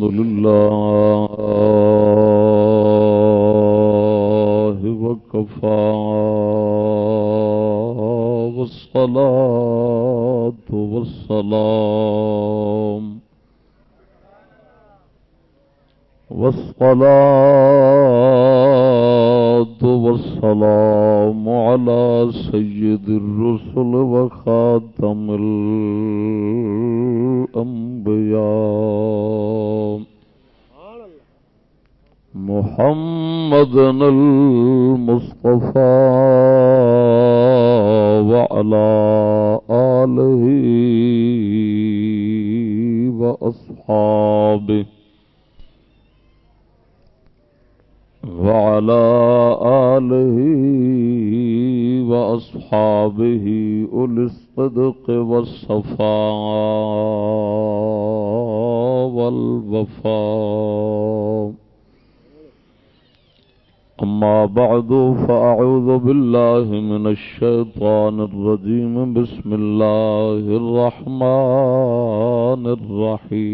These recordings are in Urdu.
الحمد لله وكفى والصلاة والسلام والصلاة والسلام على سيد فأعوذ بالله من الشيطان الرجيم. بسم الله الرحمن الرحيم.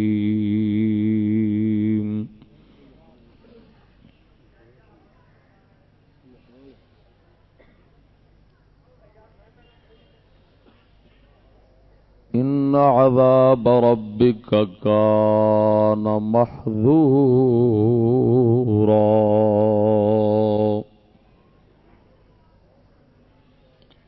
إن عذاب ربك كان محذورا.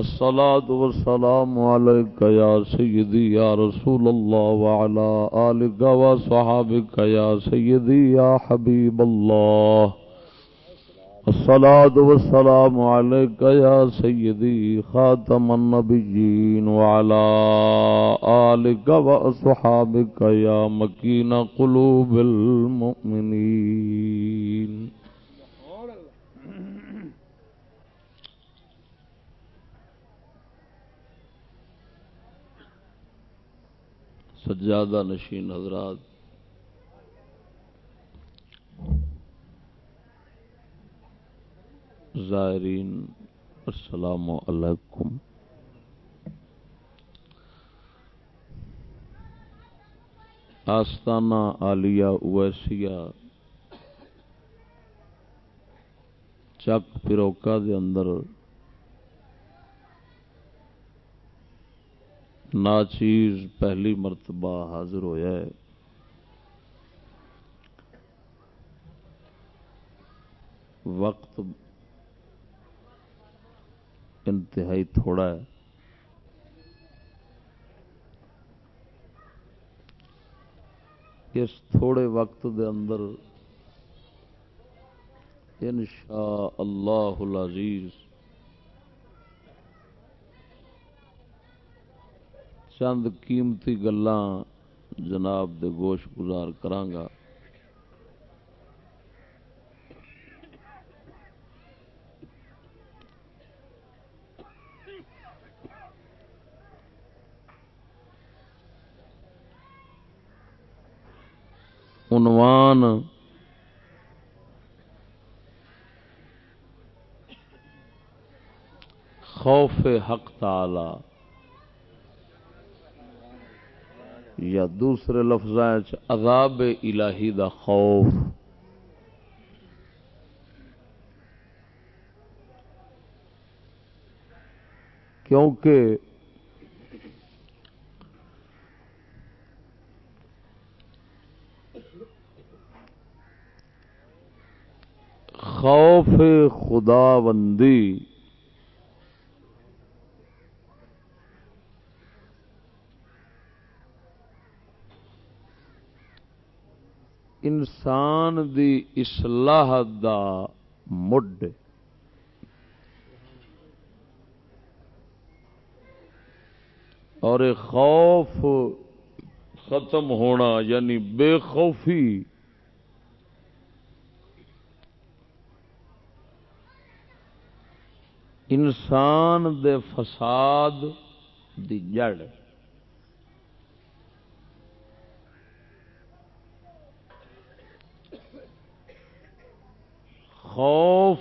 الصلاة والسلام عليك يا سيدي يا رسول الله وعلى آلك وصحابك يا سيدي يا حبيب الله. الصلاة والسلام عليك يا سيدي خاتم النبيين وعلى آلك وأصحابك يا مكين قلوب المؤمنين. سجادہ نشین حضرات۔ زائرین السلام علیکم۔ آستانہ عالیہ اویسیہ۔ چک پروکا دے اندر ناچیز پہلی مرتبہ حاضر ہویا ہے۔ وقت انتہائی تھوڑا ہے۔ اس تھوڑے وقت دے اندر انشاء اللہ العزیز چند قیمتی گلاں جناب دے گوش گزار کرانگا عنوان خوف حق تعالی۔ یا دوسرے لفظ اچھا، عذاب الہی دا خوف۔ کیونکہ خوف خدا بندی انسان دی اصلاح دا مڈ۔ اور خوف ختم ہونا یعنی بے خوفی۔ انسان دے فساد دی جڑ۔ خوف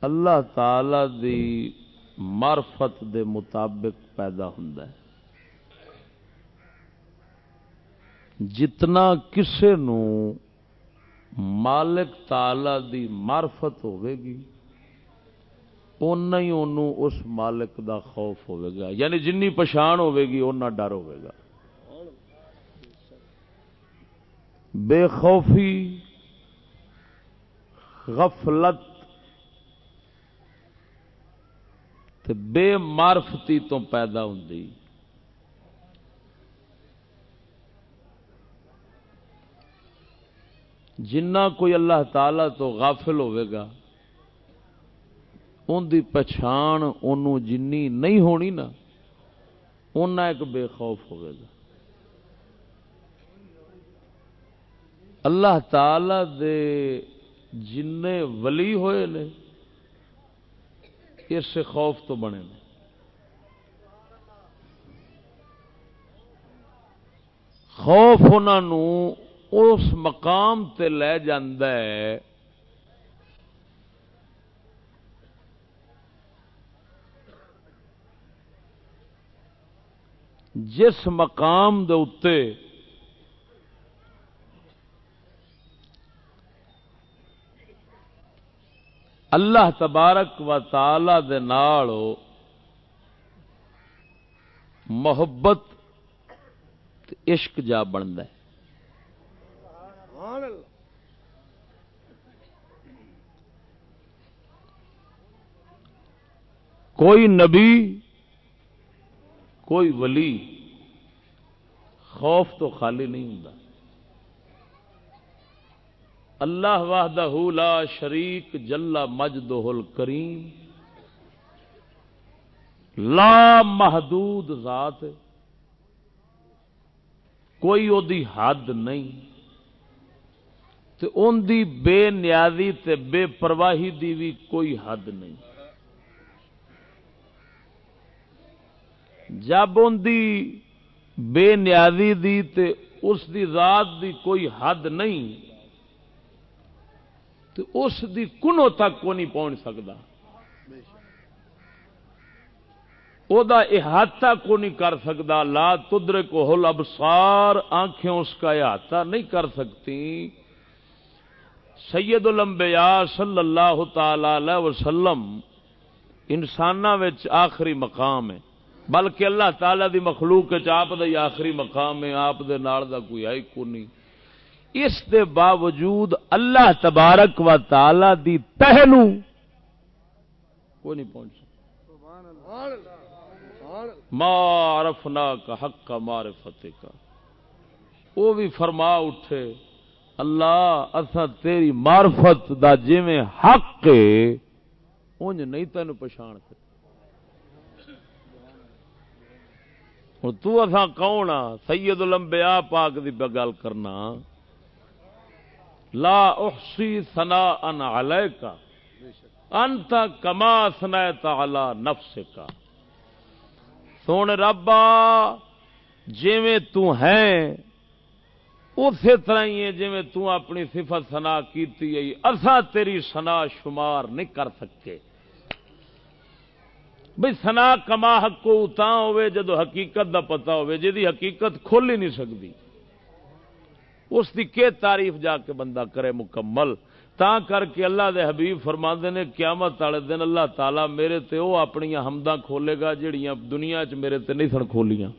اللہ تعالی دی معرفت دے مطابق پیدا ہوتا ہے۔ جتنا کسے نو مالک تالا دی معرفت ہوے گی اُنہ ہی انہوں اس مالک دا خوف ہوے گا۔ یعنی جنی پچھان ہوے گی اُنہ ڈر ہوے گا۔ بے خوفی غفلت تے بے معرفتی تو پیدا ہوندی۔ جنہ کوئی اللہ تعالی تو غافل ہوئے گا ان دی پچھان انہوں جنی نہیں ہونی نا اُنہ ایک بے خوف ہوئے گا۔ اللہ تعالی دے جن ولی ہوئے نے، اس خوف تو بنے نے۔ خوف انہوں اس مقام تے لے ہے جس مقام دے اللہ تبارک و تعالی دے نال محبت عشق جا بنتا ہے۔ کوئی نبی، کوئی ولی خوف تو خالی نہیں ہوں اللہ وحدہ لا شریک جلا مجدہ الکریم لا محدود ذات کوئی او دی حد نہیں تے ان دی بے نیازی تے بے پرواہی دی بھی کوئی حد نہیں جب ان دی بے نیازی دی تے اس دی ذات دی کوئی حد نہیں تو اس دی کنو تک کو نہیں پہنچ سکتا۔ او دا احاطہ کو نہیں کر سکتا۔ لا تدر کو ہل ابسار آنکھیں اس کا احاطہ نہیں کر سکتی۔ سید الانبیاء صلی اللہ تعالی وسلم انسان آخری مقام ہے۔ بلکہ اللہ تعالی دی مخلوق آپ دا آخری مقام ہے، آپ دے نال دا کوئی آئی کو نہیں۔ اس دے باوجود اللہ تبارک و تعالی دی پہلو کوئی نہیں پہنچ مارفنا کا حق کا معرفت کا۔ وہ بھی فرما اٹھے، اللہ اصا تیری معرفت دا جی میں حق انج نہیں تین پچھان کر تو اصا کون آ سید الانبیاء پاک دی گل کرنا۔ لا احسی سنا ان علیہ کا انت کما سنا تعالی نفس کا سونے ربا، جیویں تو اسی طرح ہی ہے جیویں تو اپنی صفت سنا کیتی ہے اسا تیری سنا شمار نہیں کر سکتے۔ بھئی سنا کما حق کو اتاں ہوئے جدو حقیقت دا پتا ہوئے جدی حقیقت کھول ہی نہیں سکتی اس کی تعریف جا کے بندہ کرے مکمل؟ تا کر کے اللہ دے حبیب فرما نے قیامت والے دن اللہ تعالی میرے تے او اپنی حمداں کھولے گا جڑیاں دنیا چ میرے تے نہیں سن کھولیاں۔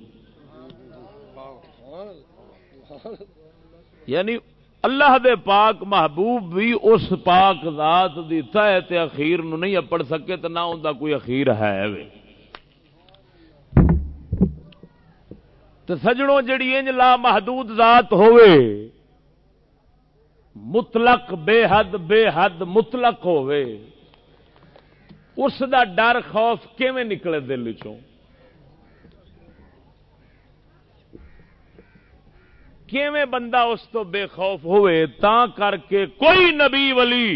یعنی اللہ دے پاک محبوب بھی اس پاک ذات دی تہ تے اخیر نو نہیں اپڑ سکے تے نہ ہوندا کوئی اخیر ہے۔ وے تو سجڑوں جڑی انج لا محدود ذات ہوئے مطلق بے حد بے حد مطلق ہوئے اس دا ڈر خوف کیویں نکلے دل چوں کیویں بندہ اس تو بے خوف ہوئے تا کر کے کوئی نبی ولی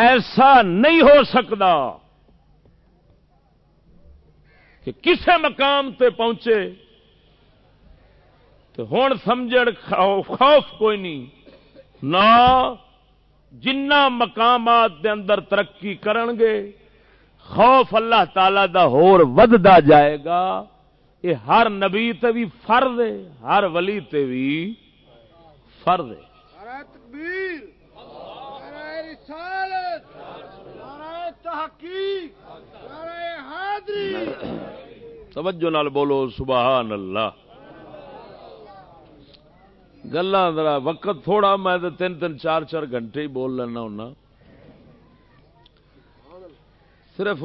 ایسا نہیں ہو سکتا کہ کسے مقام تے پہنچے تو ہوں سمجھ خوف کوئی نہیں، نہ جنہ مقامات دے اندر ترقی کرن گے، خوف اللہ تعالی دا ہور وددا جائے گا یہ ہر نبی تے بھی فرض ہے، ہر ولی تے بھی فرض ہے۔ توجہ نال بولو، سبحان اللہ۔ گلا ذرا وقت تھوڑا، میں تو تین تین چار چار گھنٹے ہی بول لینا ہونا۔ صرف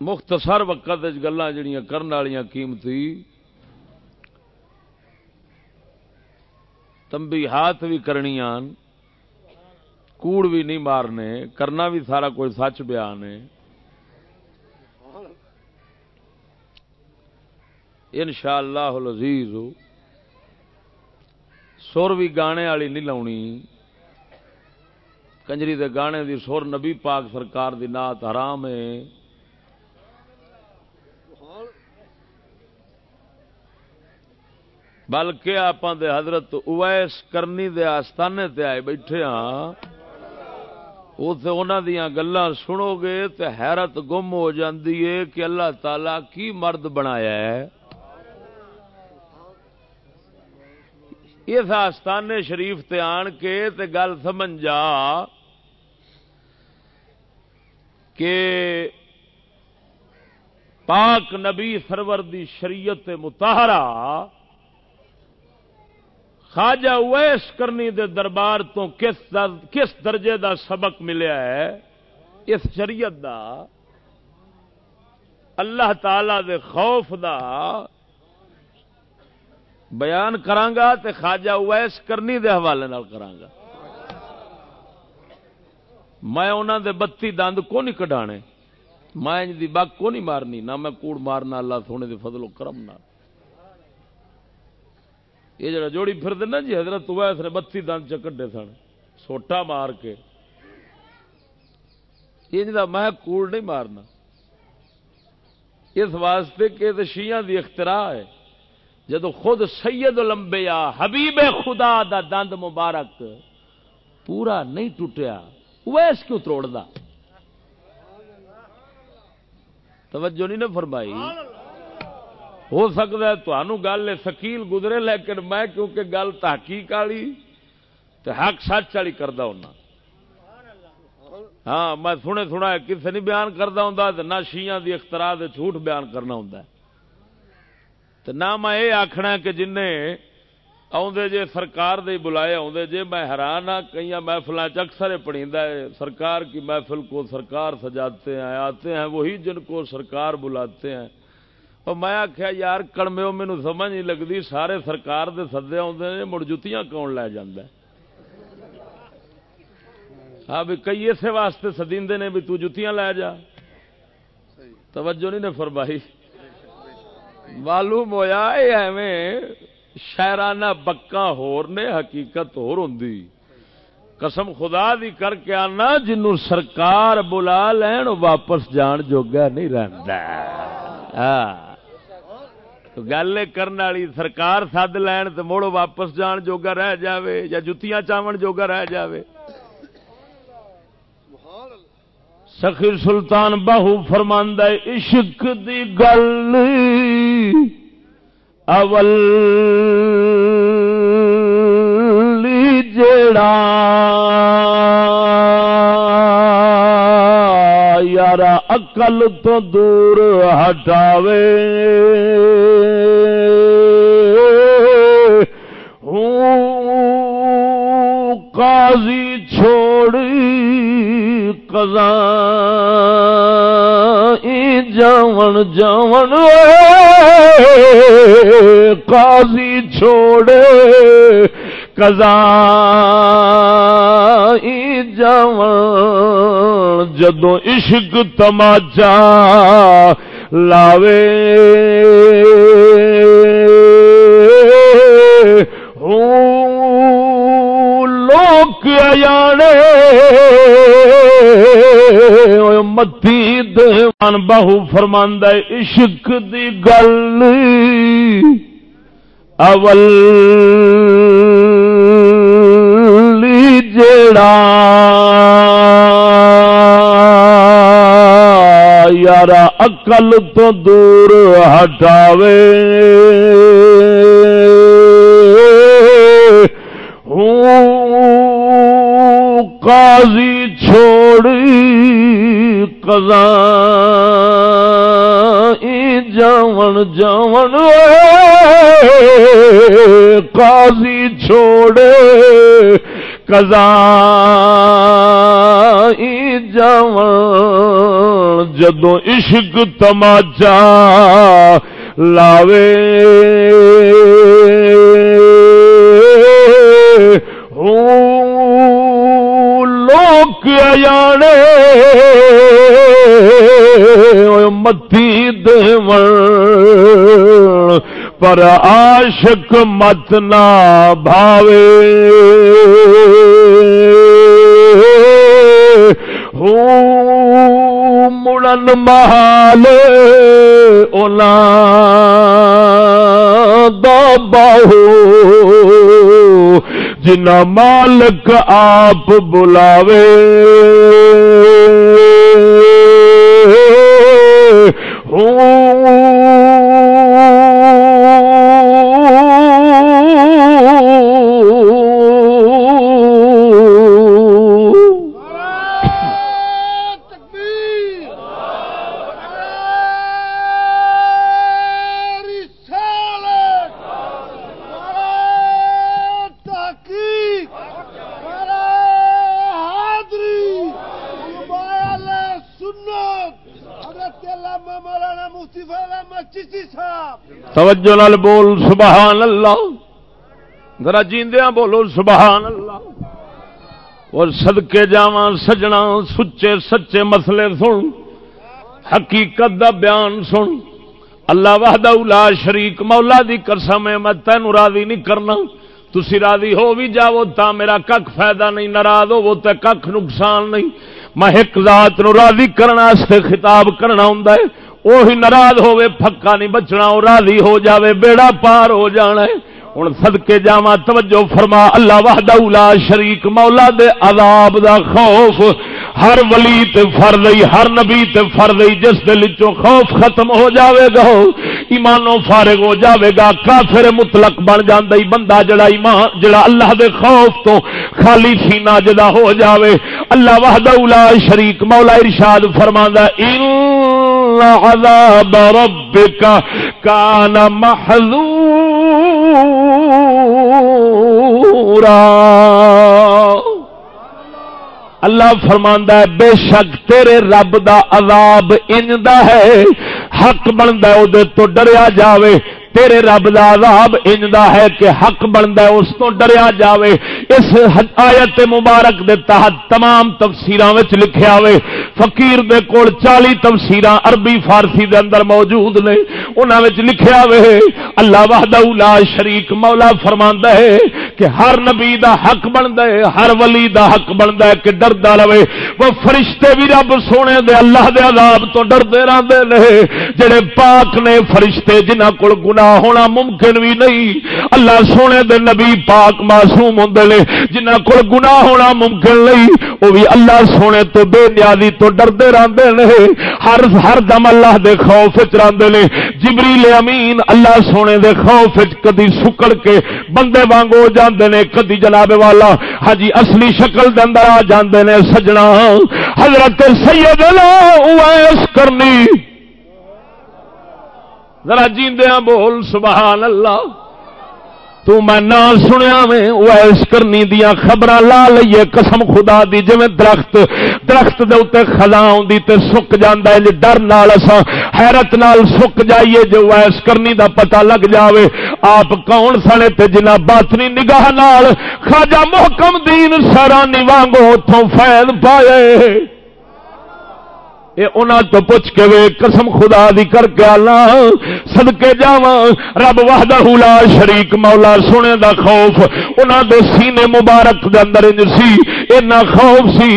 مختصر وقت گلا جڑیاں کرنے والی قیمتی۔ تمبی ہاتھ بھی کرنی کوڑ بھی نہیں مارنے، کرنا بھی سارا کوئی سچ بیان ہے۔ ان شاء اللہ لذیذ سر بھی گانے والی نہیں لاؤنی۔ کنجری دے گانے دی سر نبی پاک سرکار دی نات حرام ہے۔ بلکہ آپ دے حضرت اویس کرنی دے آستانے تے آئے بیٹھے ہاں۔ دیا گلا سنو گے تو حیرت گم ہو جاندی ہے کہ اللہ تعالی کی مرد بنایا ہے۔ اس آستانے شریف تے آن کے تے گل سمجھ جا کہ پاک نبی سرور دی شریعت متحرہ خواجہ اویس کرنی دے دربار تو کس در کس درجے دا سبق ملیا ہے؟ اس شریعت دا۔ اللہ تعالی دے خوف دا۔ بیان کرانگا تے خواجہ اویس کرنی دے حوالے نال کرانگا۔ میں انہوں دے بتی دند کو نہیں کڈانے۔ میں دی بک کو نہیں مارنی، نہ میں کوڑ مارنا، اللہ سونے دے فضل و کرم نہ یہ جڑا جوڑی پھر دینا جی حضرت اویس نے بتی دند چکڈے سن، سوٹا مار کے۔ یہ میں کوڑ نہیں مارنا۔ اس واسطے کہ شیعہ دی اختراع ہے۔ جدو خود سید لمبیا حبیب خدا دا دند مبارک پورا نہیں ٹوٹیا ویس کیوں توڑ دا توجہ نہیں نا فرمائی۔ ہو سکتا ہے تو گل سکیل گزرے، لیکن میں کیونکہ گل تحقیق والی تو حق سچ والی کرتا ہوں ہاں میں سنے سنا کسی نہیں بیان کرتا ہوں نہ شیاں دی اختراع جھوٹ بیان کرنا ہوں تو نہ میں یہ آخنا کہ جن آدھے جے سرکار دے بلائے آدھے جے، میں حیران ہاں کئی محفل اکثر پڑھیندا ہے، سرکار کی محفل کو سرکار سجاتے ہیں، آتے ہیں، وہی جن کو سرکار بلاتے ہیں۔ اور میں آخیا یار کڑمے مینو سمجھ نہیں لگتی سارے سرکار دے سدے آدھے نے مڑ جتیاں کون لے جاندہ ہاں بھی کئی اسے واسطے سدیندے نے بھی تو جتیاں لے جا توجہ نہیں نے فرمائی معلوم ہوا ایویں شاعرانہ بکا ہور نے حقیقت ہور ہوں قسم خدا دی کر کے آنا جنوں سرکار بلا لین واپس جان جوگا نہیں رہتا ہاں۔ گل کرنے والی سرکار سد لین تو مڑ واپس جان جوگا رہ جاوے یا جتیاں چاون جوگا رہ جاوے۔ سخی سلطان باہو فرماندہ عشق دی گل اول یار اقل تو دور ہٹاوے قاضی چھوڑی قضا جون جون قاضی چھوڑے قضا جون جدو عشق تماچا لاوے۔ لوک لوک جانے متی دیوان بہو فرماندہ عشق دی گل۔ اول جڑا یار اقل تو دور ہٹاوے۔ قاضی چھوڑی کزا جاون جاون۔ قاضی چھوڑے کزا جاون جدو عشق تماچا لاوے۔ لوک جانے متی دو پر عاشق مت نہ بھاوے۔ مڑن محال اولا باہو۔ جنا مالک آپ بلاوے۔ ہوں توجہ نال بول سبحان اللہ۔ ذرا جیندیاں بولو سبحان اللہ۔ اور صدقے جاواں، سجنا، سچے سچے مسئلے سن۔ حقیقت دا بیان سن۔ اللہ وحدہ لا شریک، مولا دی قسم ہے، میں تینوں راضی نہیں کرنا۔ تسی راضی ہو بھی جاؤ، تا میرا کک فائدہ نہیں، ناراض ہو تے کک نقصان نہیں۔ میں ایک ذات نو راضی کرنا واسطے خطاب کرنا ہوندا ہے۔ وہی ناراض ہوے پکا نہیں بچنا وہ راضی ہو جاوے، بیڑا پار ہو جانا ہے۔ ہوں سدکے جا توجہ فرما، اللہ وحدہ لا شریک، مولا دے عذاب دا خوف۔ ہر ولی تے فرد ہر نبی تے فرد جس دل چوں خوف ختم ہو جاوے گا، ایمانوں فارغ ہو جاوے گا، کافر مطلق بن جاندا بندہ جڑا ایمان، جڑا اللہ دے خوف تو خالی سینہ جدا ہو جاوے۔ اللہ وحدہ لا شریک، مولا ارشاد فرماندا ان عذاب ربك كان محذورا. اللہ فرماندا ہے، بے شک تیرے رب دا عذاب انج ہے، حق بنتا ہے تو ڈریا جاوے تیرے رب دا عذاب انجدا ہے کہ حق بنتا ہے، اس تو ڈریا جاوے۔ اس آیت مبارک دے تحت تمام تفسیراں وچ لکھیا ہوئے فقیر دے کول 40 تفسیراں عربی، فارسی دے اندر موجود نے۔ انہاں وچ لکھیا ہوئے اللہ وحدہ لا شریک مولا فرماندا ہے کہ ہر نبی دا حق بندا ہے، ہر ولی دا حق بندا ہے کہ ڈردا رہے۔ وہ فرشتے بھی رب سونے دے، اللہ دے عذاب تو ڈردے رہندے نے۔ جڑے پاک نے فرشتے، جنہاں کول گناہ ہونا ممکن بھی نہیں۔ اللہ سونے دے نبی پاک معصوم ہوں نے جنہ کو گنا ہونا ممکن نہیں، وہ بھی اللہ سونے تو بے نیازی تو ڈردے رہتے ہیں ہر ہر دم اللہ دے خوف رہتے ہیں جبریل امین اللہ سونے دے خوف کدی سکڑ کے بندے وانگ ہو جاندے نے، کدی جناب والا۔ ہجی اصلی شکل دے اندر آ جاندے نے، سجنا۔ حضرت سید اویس کرنی۔ ذرا جیندیاں بول، سبحان اللہ۔ تو میں نہ سنیا میں ویس کرنی دیا خبر لا لیے، قسم خدا دی جی درخت درخت دے اتنے خلا آدھی تے سک جانا ہے جی ڈر نال اسا حیرت نال سک جائیے جو ویس کرنی دا پتہ لگ جاوے۔ آپ کون سنے تے جنہ باطنی نگاہ نال؟ خواجہ محکم دین سرانی وانگو اتوں فیض پائے۔ تو پوچھ کے وے قسم خدا دی کر کے آنا سدکے جا رب وحدہ لا شریک مولا سونے دا خوف۔ انہوں دے سینے مبارک دے اندر سی، اینا خوف سی،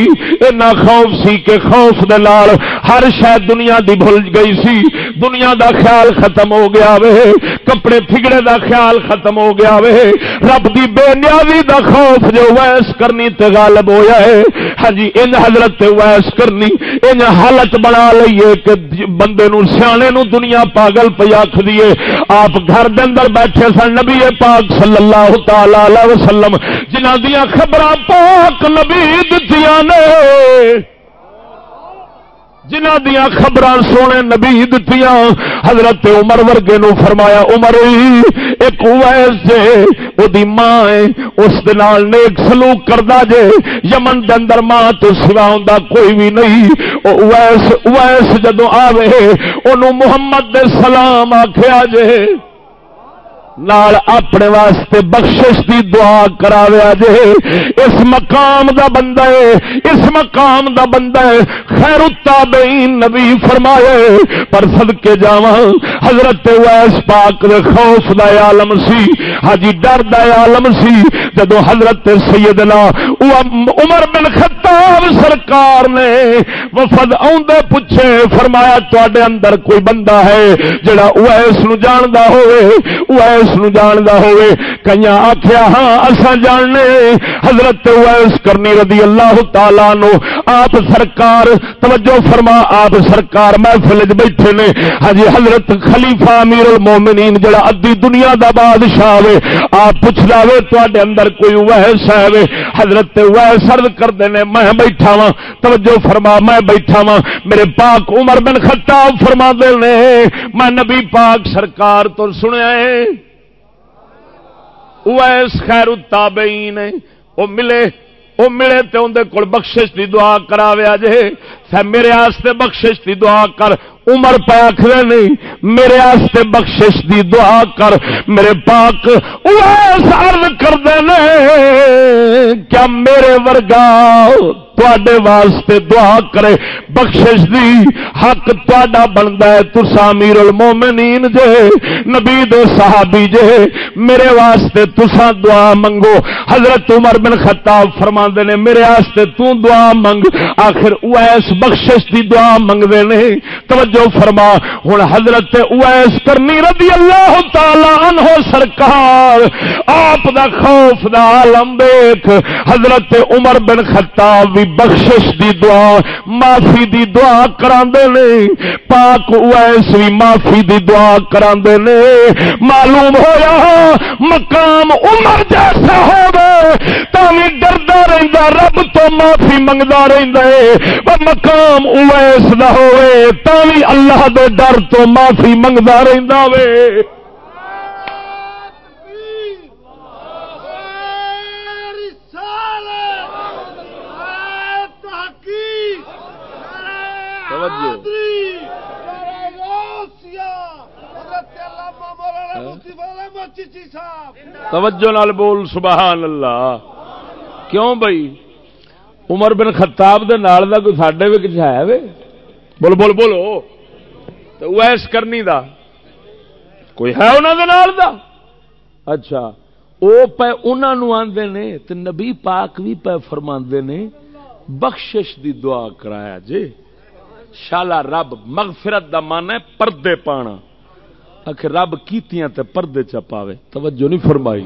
اینا خوف سی کہ خوف دے لال ہر شاید دنیا دی بھول گئی سی۔ دنیا دا خیال ختم ہو گیا وے، کپڑے پھگڑے دا خیال ختم ہو گیا وے۔ رب دی بے نیازی دا خوف جو ویس کرنی تے غالب ہویا ہے۔ ہاں جی ان حضرت ویس کرنی ان حالت بنا لئیے کہ بندے نو سیانے نو دنیا پاگل پہ آخ دیے آپ گھر دے اندر بیٹھے سن نبی پاک صلی اللہ تعالی وسلم جنہ دیا خبر پاک نبی دتیاں نے۔ جنہ دیا خبر سونے نبی دتیاں، حضرت عمر ورگے نو فرمایا، عمر ایک ویس جے، او دی ماں ہے، اس دنال نیک سلوک کردہ جے۔ یمن دے اندر ماں تو سوا ہوندا کوئی بھی نہیں۔ او ویس ویس جدو آوے انہوں محمد دے سلام آکھیا جے۔ نال اپنے واسطے بخشش دی دعا کراویا جے اس مقام دا بندہ ہے، اس مقام دا بندہ ہے۔ خیر التابعین نبی فرمائے، پر صدقے جاواں۔ حضرت ویس پاک دے خوف دا عالم سی۔ حاجی ڈر دا عالم سی۔ جدو حضرت سیدنا عمر بن خطاب سرکار نے وفد اوندے پوچھے، فرمایا، تواڈے اندر کوئی بندہ ہے جڑا ویس نو جاندا ہوئے ویس اس نو جاندا ہوئے۔ کئی آخیا ہاں اصا جاننے حضرت ویس کرنی رضی اللہ تعالی نو آپ سرکار، توجہ فرما، آپ سرکار محفل بیٹھے نے۔ ہاں جی حضرت خلیفہ امیر المومنین، جڑا ادی دنیا دا بادشاہ وے، آپ پوچھ لاوے تے اندر کوئی ویس ہے وے؟ حضرت ویس ارد کرتے ہیں میں بیٹھا وا توجہ فرما، میں بیٹھا وا میرے پاک عمر بن خطاب فرما دے نے، میں نبی پاک سرکار تو سنیا ہے۔ ویس خیر التابعین او ملے او ملے تے اندے کول بخشش دی دعا کراویا جے پھر میرے آستے بخشش دی دعا کر۔ عمر پاک آخر نہیں، میرے آستے بخشش دی دعا کر۔ میرے پاک ویس عرض کر دینے کیا میرے ورگا تے واسطے دعا کرے، بخشش دی، حق تا بنتا ہے تسا امیر المومنین جے، نبی دے صحابی جے، میرے واسطے تسا دعا منگو۔ حضرت عمر بن خطاب فرما نے، میرے واسطے تو دعا منگ۔ آخر اویس بخشش دی دعا منگتے نے۔ توجہ فرما۔ ہوں حضرت اویس کرنی رضی اللہ تعالی عنہ سرکار، آپ دا خوف دا عالم دیکھ۔ حضرت عمر بن خطاب بھی بخشش دی دعا، معافی دی دعا کرا پاک ویس بھی معافی دی دعا کرا معلوم ہویا مقام عمر جیسا ہو گئے ڈردا رہتا رب تو معافی منگتا رہتا ہے۔ مقام اویس نہ ہوئے تھی اللہ دے ڈر تو معافی منگتا رہتا وے۔ توجہ نال بول، سبحان اللہ۔ کیوں بھائی؟ عمر بن خطاب دے نال دا کوئی ساڈے بھی کچھ ہے وے؟ بول بول بولو۔ تو ویس کرنی دا۔ کوئی ہے انہوں دے نال دا؟ اچھا۔ او پہ انہوں نے آندے نے تے نبی پاک بھی پہ فرماندے نے، بخشش دی دعا کرایا جے۔ شالا رب، مغفرت دا من ہے پردے پانا۔ آخر رب کیتیاں تے پردے چ پاوے۔ توجہ نہیں فرمائی۔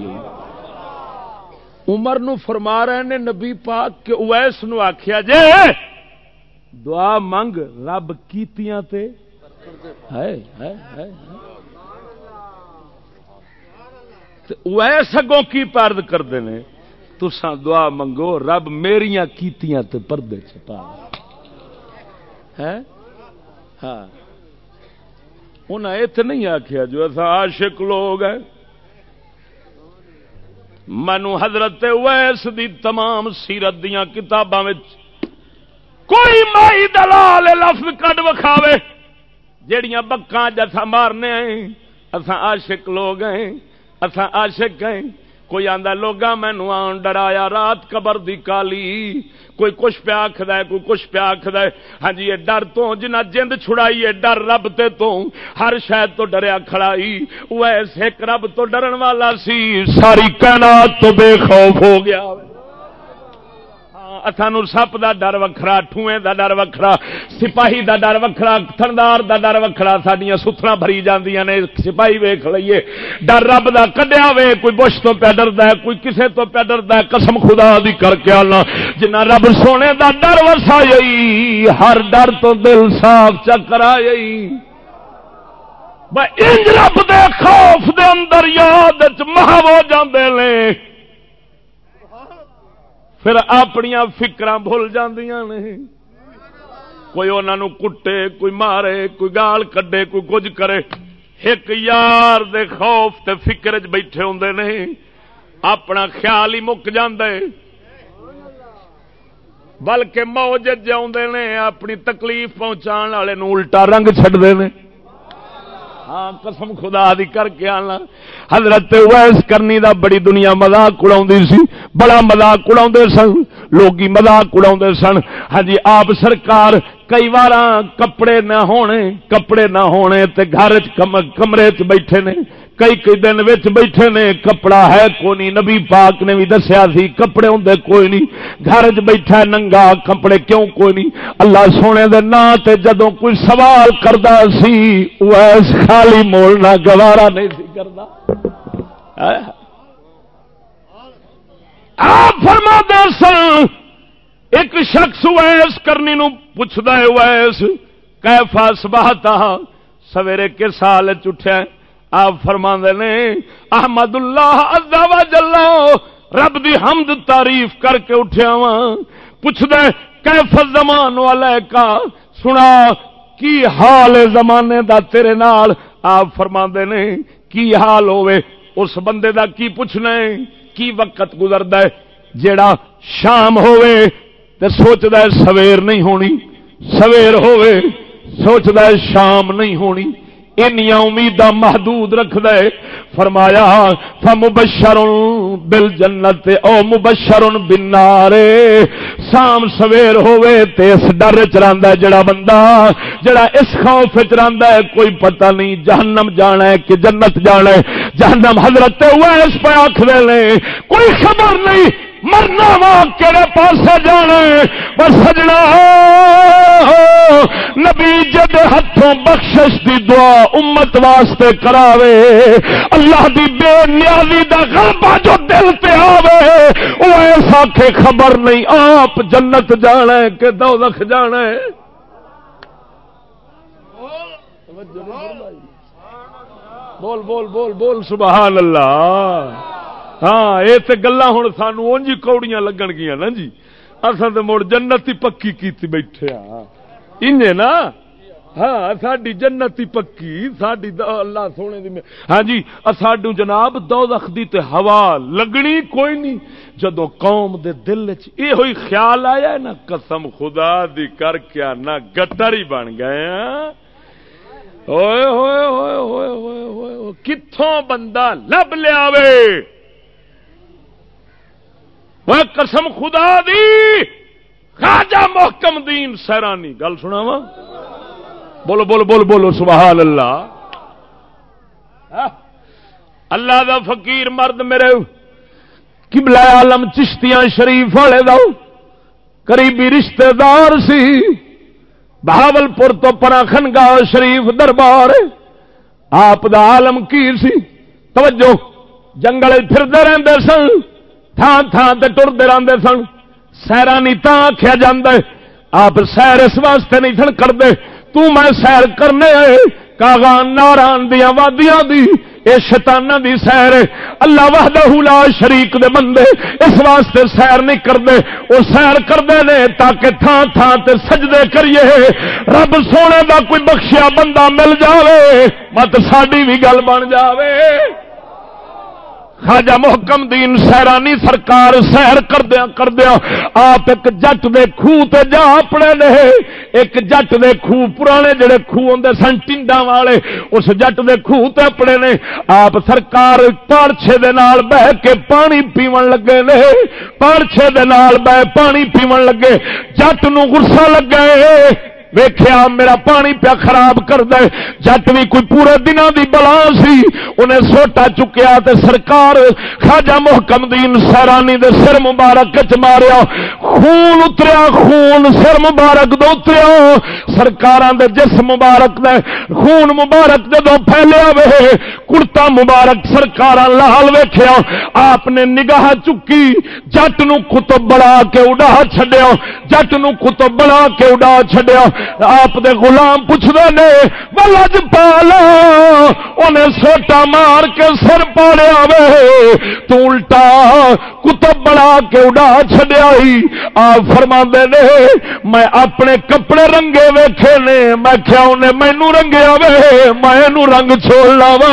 عمر نو فرما رہے نے نبی پاک کے اویس نو آخیا جے۔ دعا منگ رب کیتیاں تے۔ ہے ہے ہے اویس اگوں کی پرد کرتے ہیں تسا دعا منگو، رب میریاں کیتیاں تے پردے چ پاوے۔ ہاں انہیں ات نہیں آخیا جو ایسا عاشق لوگ ہیں۔ مینو حضرت ویس دی تمام سیرت دیا کتاباں کوئی مائی دلال لفظ کڈ وکھاوے جڑیاں بکاں جسا مارنے اصا عاشق لوگ ہیں اصا عاشق ہیں۔ کوئی آندا لوگا مینو آن ڈرایا رات قبر دی کالی۔ کوئی کچھ پیا آخد کوئی کچھ پیا آخد ہاں جی یہ ڈر تو، جنہ جند چھڑائی ہے ڈر رب تے تو۔ ہر شاید تو ڈریا کھڑائی۔ ویسے ایک رب تو ڈرن والا سی۔ ساری کائنات تو بے خوف ہو گیا۔ سانو سپ دا ڈر وکھرا ٹوئیں دا ڈر وکھرا، سپاہی دا ڈر وکھرا، تھندار دا ڈر وکھرا سڈیا ستھرا بھری جاندیاں نے، سپاہی ویخ لئیے۔ ڈر رب دا کڈیا وے، کوئی بش تو پہ ڈردا ہے، کوئی کسے تو پہ ڈردا ہے، قسم خدا دی کر کے آنا۔ جنہ رب سونے دا ڈر وسا ہر ڈر تو دل صاف چکر آئی رب دے خوف دے اندر یاد مہا ہو جاندے نے۔ پھر اپنی فکر بھول نے۔ کوئی انہوں کٹے، کوئی مارے، کوئی گال کڈے، کوئی کچھ کرے۔ ایک یار دے خوف تے فکر چ بیٹھے ہوں نہیں اپنا خیال ہی مک جاندے۔ بلکہ موج نے، اپنی تکلیف پہنچا والے الٹا رنگ چڈتے ہیں ہاں قسم خدا دی کر کے آنا۔ حضرت ویس کرنی دا بڑی دنیا مزاق اڑا سی، بڑا مزاق اڑا سن۔ لوگ مزاق اڑا سن۔ ہاں جی آپ سرکار کئی بار کپڑے نہ ہونے، کپڑے نہ ہونے تے گھر کمرے چ بیٹھے نے۔ کئی کئی دن وچ بیٹھے نے، کپڑا ہے کوئی نہیں نبی پاک نے بھی دسیا سی، کپڑے ہوں کوئی نہیں۔ گھر چ بیٹھا ننگا، کپڑے کیوں کوئی نہیں؟ اللہ سونے دے نا تے جدوں کوئی سوال کردا سی ویس خالی مولنا گوارا نہیں سی کردا۔ آپ فرما دے سن، ایک شخص ویس کرنی نو پوچھتا ہے ویس کیفا سباہتا سویرے کے سال چٹھیا آپ فرما نے احمد اللہ جلا رب دی حمد تعریف کر کے اٹھیا وا پوچھ دے کیف زمان والے کا سنا، کی حال زمانے دا تیرے نال؟ آپ فرما نے، کی حال ہوئے اس بندے دا کی پوچھنا ہے؟ کی وقت گزرد ہے؟ جیڑا شام ہوئے تے سوچتا ہے سویر نہیں ہونی۔ سویر ہوئے سوچتا ہے شام نہیں ہونی۔ امیدا محدود رکھ دے فرمایا، فمبشر بل جنت او مبشر بنارے شام سویر ہوئے تے اس ڈر چ جڑا بندہ، جڑا اس خوف چ ہے، کوئی پتہ نہیں جہنم جانا ہے کہ جنت جانا ہے۔ جہنم حضرت اس پہ آخر کوئی خبر نہیں مرنا وا کہڑے پاس جانا پر سجنا نبی جد ہاتھوں بخشش دی دعا امت واسطے کراوے۔ اللہ دی بے نیازی دا غلبہ جو دل تے آوے وہ ایسا کہ خبر نہیں، آپ جنت جانا ہے کہ دوزخ جانا ہے۔ بول بول بول بول، سبحان اللہ۔ ہاں یہ تو گلا ہوں سانو اونج کوڑیاں لگن گیا نا جی اصل تو مڑ جنت ہی پکی کی بیٹھے ہاں ان نا ہاں ساری جنت ہی پکی ساری اللہ سونے دی ہاں جی ساڈو جناب دو دی تے ہوا لگنی کوئی نہیں جدو قوم دے دل چ یہ ہوئی خیال آیا نا قسم خدا دی کر کیا نہ گٹر ہی بن گئے ہوئے ہوئے ہوئے ہوئے ہوئے کتوں بندہ لب لیا وہ قسم خدا دی خاجا محکم دین سیرانی، گل سنا وا بولو بولو بولو بولو، سبحان اللہ۔ اللہ دا فقیر مرد میرے کبلا عالم چشتیاں شریف والے دو قریبی رشتہ دار سی۔ بہاول پور تو پرا خنگا شریف دربار، آپ دا عالم کی سی؟ توجہ جنگل پھرتے رہتے سن۔ تھان تھان سے ٹرتے رہتے سن۔ سیرا نہیں آخیا جا آپ سیر اس واسطے نہیں سن کرتے میں سیر کرنے کاغان ناران دیا وادیاں دی۔ اے شیطانہ دی سیر اللہ وحدہ لا شریک دے بندے اس واسطے سیر نہیں کرتے وہ سیر کرتے نے تاکہ تھان تھان تے سجدے کریے۔ رب سونے دا کوئی بخشیا بندہ مل جاوے۔ مت ساڈی بھی گل بن جاوے۔ خاجا محکم دین سیرانی سرکار سیر کردیا کردیا آپ ایک جٹ دے خوہ تے جا اپنے نے۔ ایک جٹ دے خوہ پرانے جڑے خوہ ہوندے سن ٹنڈا والے، اس جٹ دے خوہ تے اپنے نے۔ آپ سرکار پارچے دے نال بہ کے پانی پیون لگے نے۔ پارچے دے نال بہ پانی پیون لگے۔ جٹ نو غصہ لگے۔ ویخیا میرا پانی پیا خراب کر دے۔ جٹ بھی کوئی پورے دنوں دی بلا سی۔ انہیں سوٹا چکیا تے سرکار خاجا محکم دین سیرانی دے سر مبارک چ ماریا۔ خون اتریا، خون سر مبارک دو اتریا۔ سرکار دے جسم مبارک دے، خون مبارک جدو پھیلیا وے۔ کرتا مبارک سرکار لال ویخیا آپ نے نگاہ چکی۔ جٹ نو کتب بڑا کے اڈا چڈیا جٹ نو کتب بڑا کے اڈا چڈیا آپ دے غلام پوچھتے نے بلج پالا، انہیں سوٹا مار کے سر پاڑیا وے تو الٹا کتب بڑا کے اڈا چڈیا آپ فرما نے، میں اپنے کپڑے رنگے ویکھے نے، میں کیا انہیں مینو رنگیا وے میں رنگ چھوڑ لاوا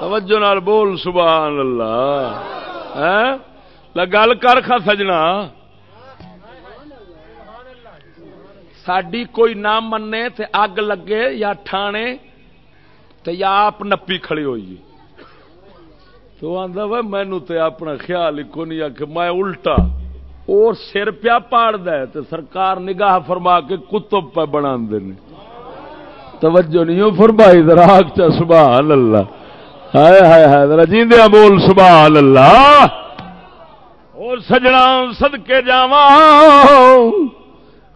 توجہ نال بول، سبحان اللہ۔ گل کر کھا سجنا۔ ساڈی کوئی نہ منے تے اگ لگے یا ٹھانے تے یا آپ نپی کھڑی ہوئی جی۔ تو آدھا وہ مینو تے اپنا خیال ہی کو نہیں آ میں الٹا اور سر پیا پاڑ دے تے سرکار نگاہ فرما کے کتب پہ بنا دے توجہ نہیں ہو، فرمائی دراگ چا، سبحان اللہ۔ ہائے ہائے ہائے، ذرا جیندیا بول، سبحان اللہ۔ اور سجنا سد کے جاوا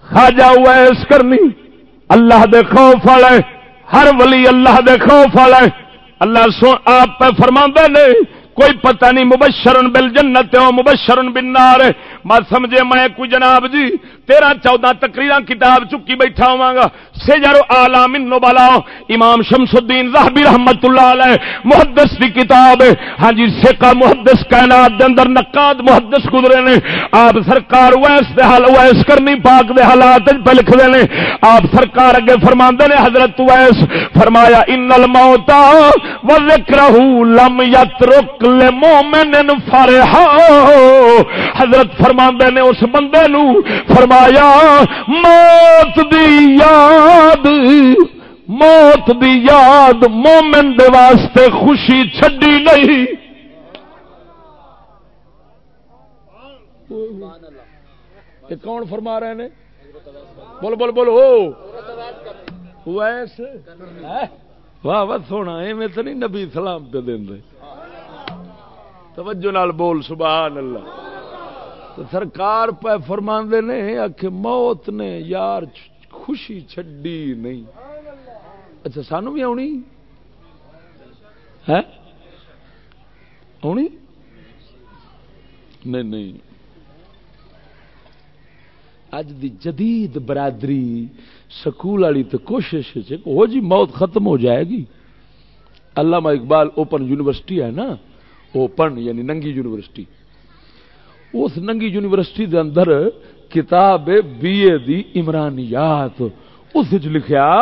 خاجا ویس کرنی۔ اللہ دے خوف والے، ہر ولی اللہ دے خوف والے۔ اللہ سو، آپ پہ فرما نے کوئی پتہ نہیں، مبشرن بل جنت ہو مبشرن بن نار مت سمجھے میں کوئی جناب جی تیرہ چودہ تقریر کتاب چکی بیٹھا ہوا گا سجر آلام نبلا امام شمس الدین زہبی رحمت اللہ علیہ، محدث کی کتاب۔ ہے ہاں جی سکا محدث کائنات دے اندر نقاد محدث گزرے نے۔ آپ سرکار ویس دے حال ویس کرنی پاک دے حالات پہ لکھ دے نے۔ آپ سرکار اگے فرما نے، حضرت ویس فرمایا، ان الموتا و ذکرہ لم یترک مومن فرحا حضرت فرما نے اس بندے نو فرمایا، موت دی یاد، موت دی یاد مومن دے واسطے خوشی چھڈی نہیں۔ کون فرما رہے ہیں بول بول بولو۔ ویسے واہ واہ، سونا، ایویں تو نہیں نبی سلام پہ دیں توجہ نال بول، سبحان اللہ۔ تو سرکار پہ فرما نے آخ موت نے، یار، خوشی چڈی نہیں۔ اچھا سانو بھی آنی؟ ہے آنی؟ نہیں نہیں۔ اج دی جدید برادری سکول والی تو کوشش ہو جی موت ختم ہو جائے گی۔ علامہ اقبال اوپن یونیورسٹی ہے نا؟ اوپن یعنی ننگی یونیورسٹی۔ اس ننگی یونیورسٹی دے اندر کتاب بی اے دی عمرانیات۔ اس لکھیا،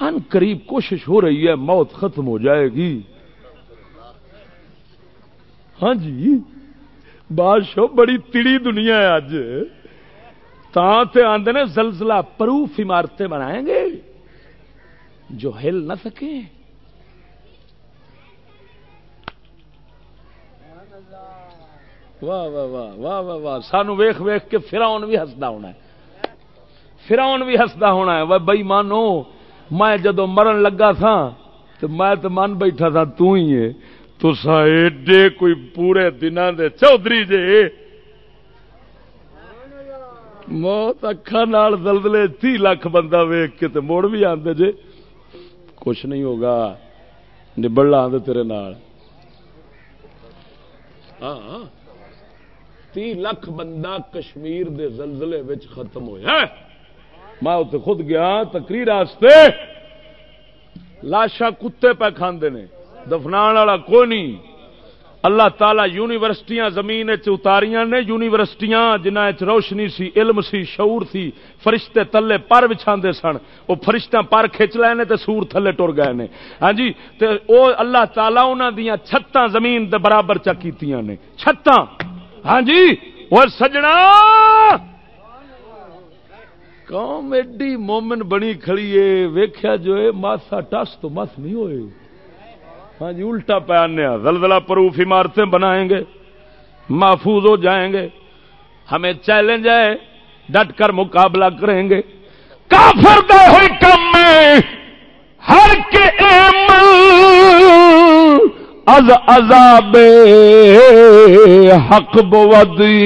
ان قریب کوشش ہو رہی ہے، موت ختم ہو جائے گی۔ ہاں جی بادشاہ بڑی تڑی دنیا ہے اج تے آدھے نے زلزلہ پروف عمارتیں بنائیں گے۔ جو ہل نہ سکیں۔ واہ واہ واہ واہ واہ واہ۔ سانو ویخ ویخ کے فراؤن بھی ہستا ہونا ہے۔ فراؤن بھی ہستا ہونا ہے۔ بئی مانو، میں جدو مرن لگا تھا تو میں تو من بیٹھا تھا تو ہی ہے۔ تو سا ایڈے کوئی پورے دن دے چودھری جے۔ موت اکھا نال دلدلے تی لاکھ بندہ ویخ کے تو موڑ بھی آدھے جے۔ کچھ نہیں ہوگا۔ نبڑ آدھے تیرے نال۔ ہاں۔, ہاں۔ تی لکھ بندہ کشمیر دے زلزلے وچ ختم ہویا میں اتنے خود گیا تقریر لاشا کتے پہ کھاندے نے۔ دفنا والا کوئی نہیں۔ اللہ تعالی یونیورسٹیاں زمین اتاریاں نے۔ یونیورسٹیاں جنہ روشنی سی، علم سی، شعور سی، فرشتے تلے پر بچھا سن۔ وہ فرشتہ پر کھچ لے نے تے سور تھلے ٹر گئے نے۔ ہاں جی تے او اللہ تعالی انہاں دیاں چھتاں زمین دے برابر چکیتیاں نے۔ چھتاں۔ ہاں جی وہ سجنا۔ قوم ایڈی مومن بنی کھڑی ہے، ویکھیا جو ہے، ماسا ٹس تو مس نہیں ہوئے۔ ہاں جی الٹا پہننے زلزلہ پروف عمارتیں بنائیں گے، محفوظ ہو جائیں گے۔ ہمیں چیلنج ہے، ڈٹ کر مقابلہ کریں گے۔ کافر دے ہوئی کم میں، ہر کے از عذاب حق بودی۔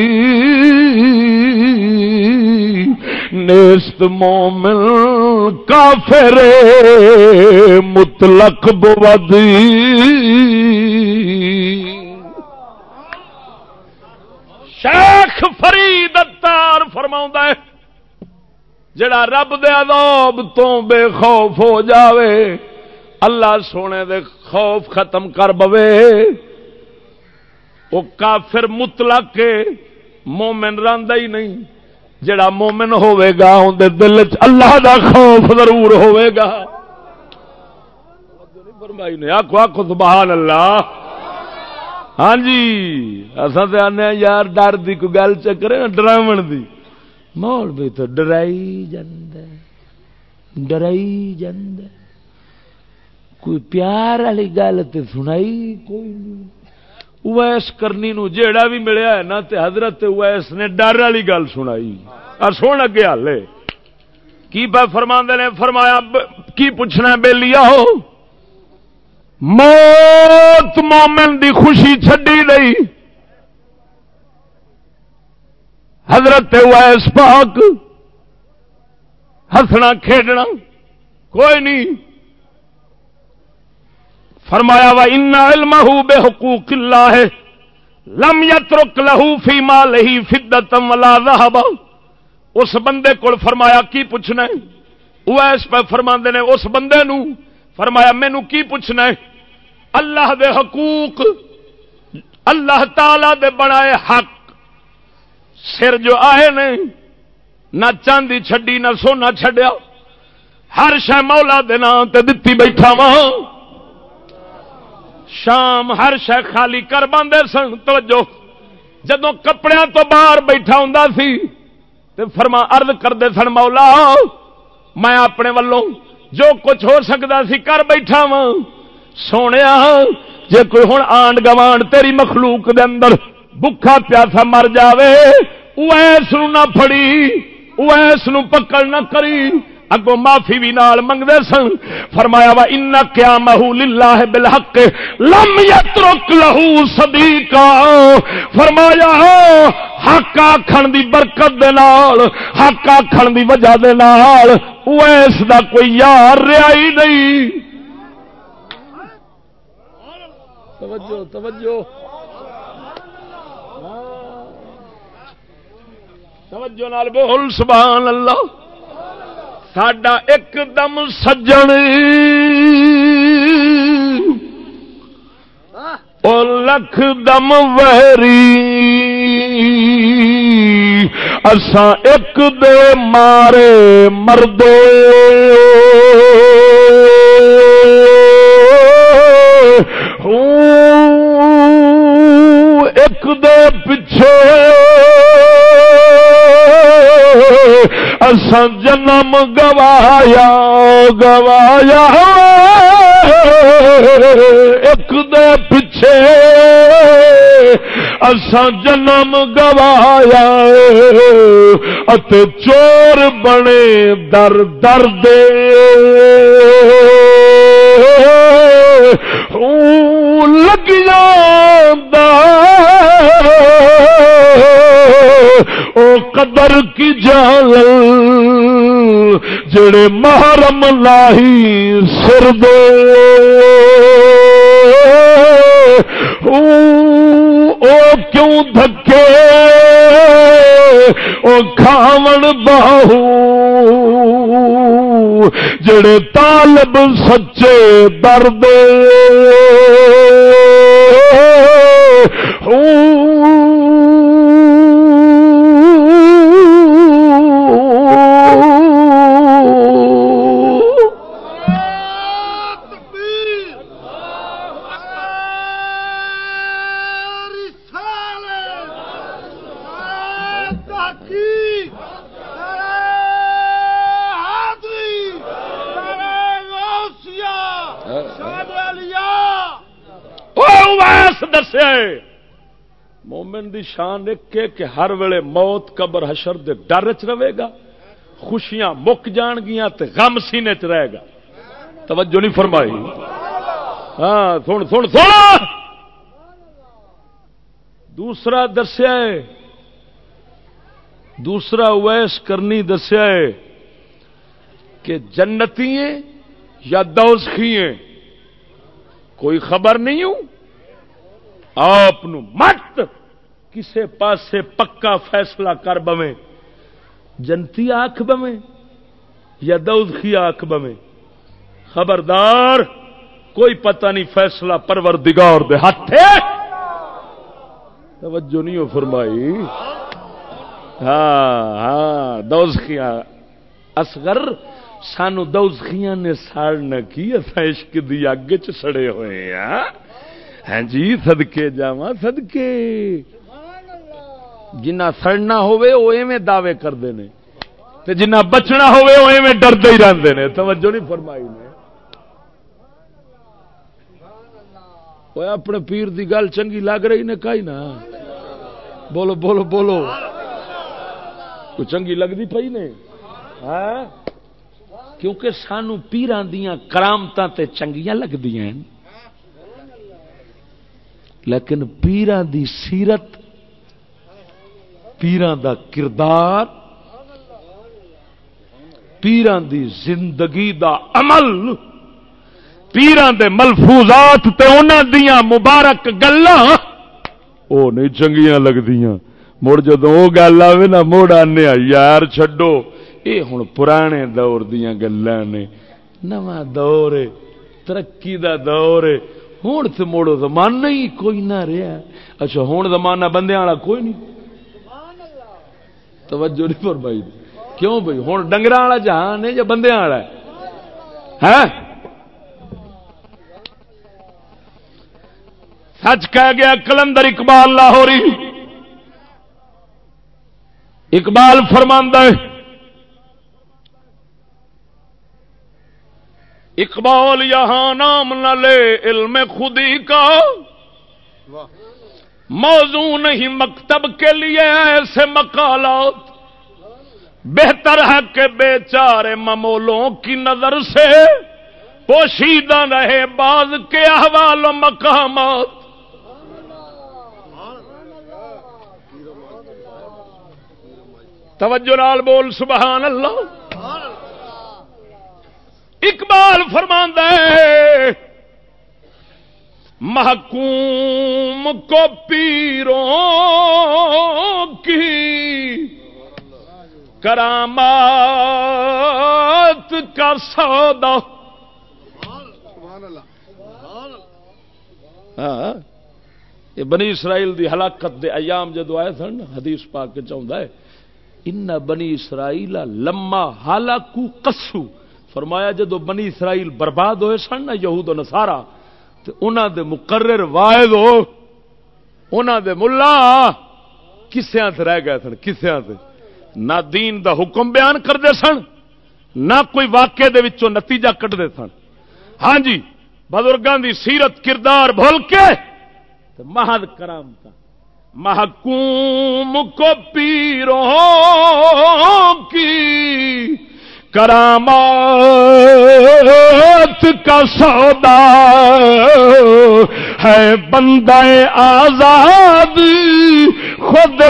نیست مومن کافر مطلق بودی۔ شیخ فرید اتار فرما ہے، جڑا رب دے عذاب تو بے خوف ہو جاوے، اللہ سونے دے خوف ختم کر بوے۔ وہ کافر مطلق مومن رہندا ہی نہیں۔ جڑا مومن ہوے گا اندر دل چ اللہ دا خوف ضرور ہوے گا۔ فرمائی نے آخو آخو سبحان اللہ۔ ہاں جی اصل تو آنے یار، ڈر دی کوئی گل چکرے نا ڈراون دی۔ مول بھی تو ڈرائی جاندہ ڈرائی جاندہ کوئی پیار والی گل تو سنائی کوئی نہیں۔ اویس کرنی نو جیڑا بھی ملیا ہے نا تے حضرت اویس نے ڈر والی گل سنائی۔ اور سن اگے ہالے کی پہ فرما نے؟ فرمایا کی پوچھنا بے لیا ہو موت مومن دی خوشی چڈی نہیں۔ حضرت اویس پاک ہسنا کھیڈنا۔ کوئی نہیں۔ فرمایا وا ان علم بے حقوق اللہ ہے لم یترک لہو فی مال ہی فدتم ولا ذهب اس بندے کو فرمایا، کی پوچھنا ہے؟ وہ اس پہ فرما نے، اس بندے نو؟ فرمایا، مینو کی پوچھنا ہے؟ اللہ دے حقوق، اللہ تعالی دے بنائے حق سر جو آئے نے، نہ چاندی چھڈی، نہ سونا چھڈیا، ہر شہ مولا دے نام تے دتی بیٹھا وہاں شام ہر شہ خالی کر باندھے سن، توجہ۔ جدو کپڑے تو باہر بیٹھا ہوں سی، تے فرما ارد کرتے سن، مولا، میں اپنے والوں جو کچھ ہو سکتا سی کر بیٹھا وا سونے جے کوئی ہوں آنڈ گوانڈ تیری مخلوق دے اندر بکھا پیاسا مر جاوے اس نہ پڑی اس پکڑ نہ کری۔ اگو معافی بھی نال منگتے سن۔ فرمایا وا ان کیا محو للہ بالحق لم یترک لہو صدیقا۔ فرمایا ہاں، حق آخن دی برکت دے نال، حق آخن دی وجہ دے نال اس دا کوئی یار رہا ہی نہیں۔ توجہ توجہ۔ توجہ نال بول، سبحان اللہ۔ ساڈا ایک دم سجن او لکھ دم وحری اساں ایک دے مارے مردے ایک دے پچھے جنم گوایا گوایا ایک دے پچھے اسان جنم گوایا چور بنے در در دے لگ او قدر کی جال جڑے محرم لاہی سر دے۔ او کیوں دھکے؟ او کھاون باہو۔ جڑے طالب سچے درد دسے۔ مومن دی شان ایک کہ ہر ویلے موت قبر حشر دے ڈر چ رہے گا، خوشیاں مک جان گیا تے غم سینے چ رہے گا۔ توجہ نہیں فرمائی۔ ہاں سن سن سن۔ دوسرا دسیا دوسرا ویس کرنی دسیا کہ جنتی یا دوزخی کوئی خبر نہیں ہوں؟ آپ مت کسے پاسے پکا فیصلہ کر بویں۔ جنتی آخ بویں یا دوزخی آخ بویں۔ خبردار، کوئی پتہ نہیں فیصلہ پروردگار دے ہاتھ توجہ نہیں ہو فرمائی۔ ہاں ہاں دوزخیاں۔ اصغر، سانو دوزخیاں نے ساڑنا کی عشق دی اگ چ سڑے ہوئے ہیں۔ ہاں جی سدکے جا سدکے جنا سڑنا ہوئے وہ ایویں دعوے کرتے ہیں تے جنا بچنا ہوئے وہ ایویں ڈردے ہی رہتے ہیں توجہ نہیں فرمائی نے۔ وہ اپنے پیر دی گل چنگی لگ رہی نے کئی نا؟ بولو بولو بولو۔ کوئی چنگی لگتی پی نے؟ ہاں؟ کیونکہ سانو پیران دیا کرامت چنگیاں لگتی ہیں۔ لیکن پیران دی سیرت، پیران دا کردار، پیران دی زندگی دا عمل، پیران دے ملفوظات تے انہاں دیاں مبارک گلاں، او نہیں چنگیاں لگدیاں۔ مڑ جدو وہ گل آئے نا، مڑ آنے، یار چڈو یہ ہوں پرانے دور دیا گلا نے۔ نواں دور ترقی دا دور ہے ہوں تو مڑ زمانہ ہی کوئی نہ رہا اچھا ہوں زمانہ بندے والا کوئی نہیں توجہ نہیں پر بھائی کیوں بھائی ہوں ڈنگر والا جہان ہے یا بندے والا ہے سچ کہہ گیا کلندر اقبال لاہوری اقبال فرماندہ اقبال یہاں نام نہ لے علم خودی کا۔ موضوع نہیں مکتب کے لیے ایسے مقالات۔ بہتر ہے کہ بیچارے ممولوں کی نظر سے پوشیدہ رہے بعض کے احوال و مقامات۔ توجہ نال بول سبحان اللہ۔ اقبال فرماندہ محکوم کو پیروں کی کرامات کا سودا۔ ہاں، یہ بنی اسرائیل دی ہلاکت دے ایام جدو آئے سن، حدیث پاک کے چاہتا ہے ان بنی اسرائیل لما ہلاکو کسو فرمایا جدو بنی اسرائیل برباد ہوئے سن نا یہود و نسارا تو انہوں دے مقرر واحد ہو انہوں دے ملا کسیا رہ گئے سن کسیا نہ دین دا حکم بیان کرتے سن، نہ کوئی واقعے دے وچوں نتیجہ کٹتے سن۔ ہاں جی بزرگوں دی سیرت کردار بھول کے مہد کرام کا محکوم کو پیروں کی کرامات کا سودا ہے بندہ آزاد، خود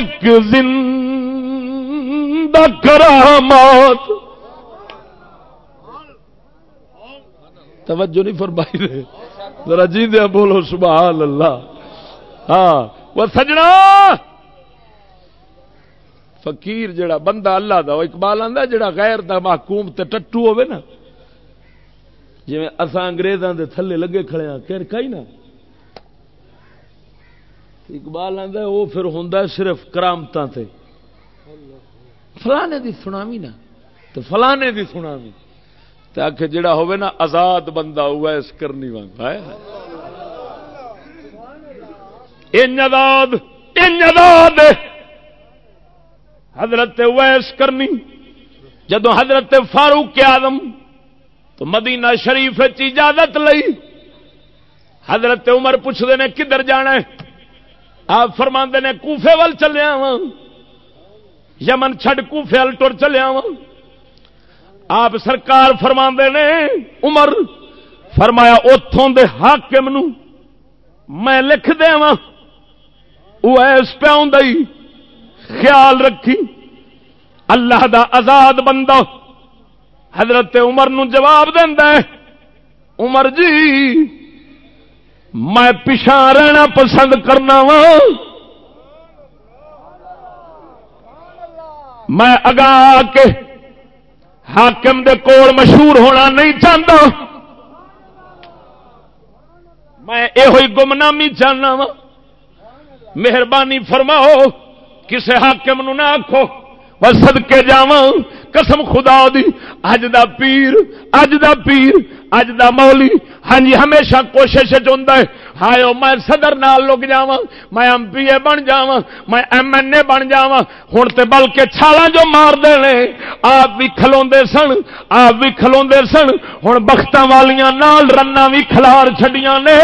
زندہ کرامات۔ توجہ نہیں فرمائی رہے۔ ذرا جی دیا بولو، سبحان اللہ۔ ہاں وہ سجنا۔ فقیر جڑا بندہ اللہ دا اقبال آندا جڑا غیر دا محکوم تے ٹٹو ہوے نا۔ جی اساں انگریزاں دے تھلے لگے کھڑے ہاں کہ کئی نا؟ اقبال آندا وہ پھر ہوندا صرف کرامتاں تے۔ فلانے دی سناوی نا تو فلانے دی سناوی۔ تے آکھے جڑا ہوے نا، آزاد بندہ ہوا اس کرنی وانگ۔ ہائے ان آزاد ان آزاد۔ حضرت ویس کرنی، جدو حضرت فاروق آدم تو مدینہ شریف اجازت لئی، حضرت عمر پوچھتے نے کدھر جانا ہے؟ آپ فرما نے کوفے وال چلیا وا یمن چھڈ کوفے وال ٹر چلیا وا آپ سرکار فرما نے، عمر، فرمایا اتوں دے حاکم نو میں لکھ دیا وہ اس پہ خیال رکھی۔ اللہ دا آزاد بندہ حضرت عمر نو جواب دینا عمر جی میں پچھا رہنا پسند کرنا وا۔ میں اگا کے حاکم دے کول مشہور ہونا نہیں چاہتا میں یہ گمنامی چاہنا وا۔ مہربانی فرماؤ۔ کسے حاکم نو نہ آخو سد کے جاواں قسم خدا دی، اج دا پیر، اج دا پیر، اج دا مولی ہاں جی ہمیشہ کوشش ہے۔ ہائے میں صدر نال لگ جا میں ایم پی اے بن جا میں ایم این اے بن جا ہوں تو بلکہ چھالا جو مار دے آپ بھی کھلو سن، آپ بھی کھلو سن۔ ہوں بخت والیاں نال رنا بھی کھلار چڈیاں نے۔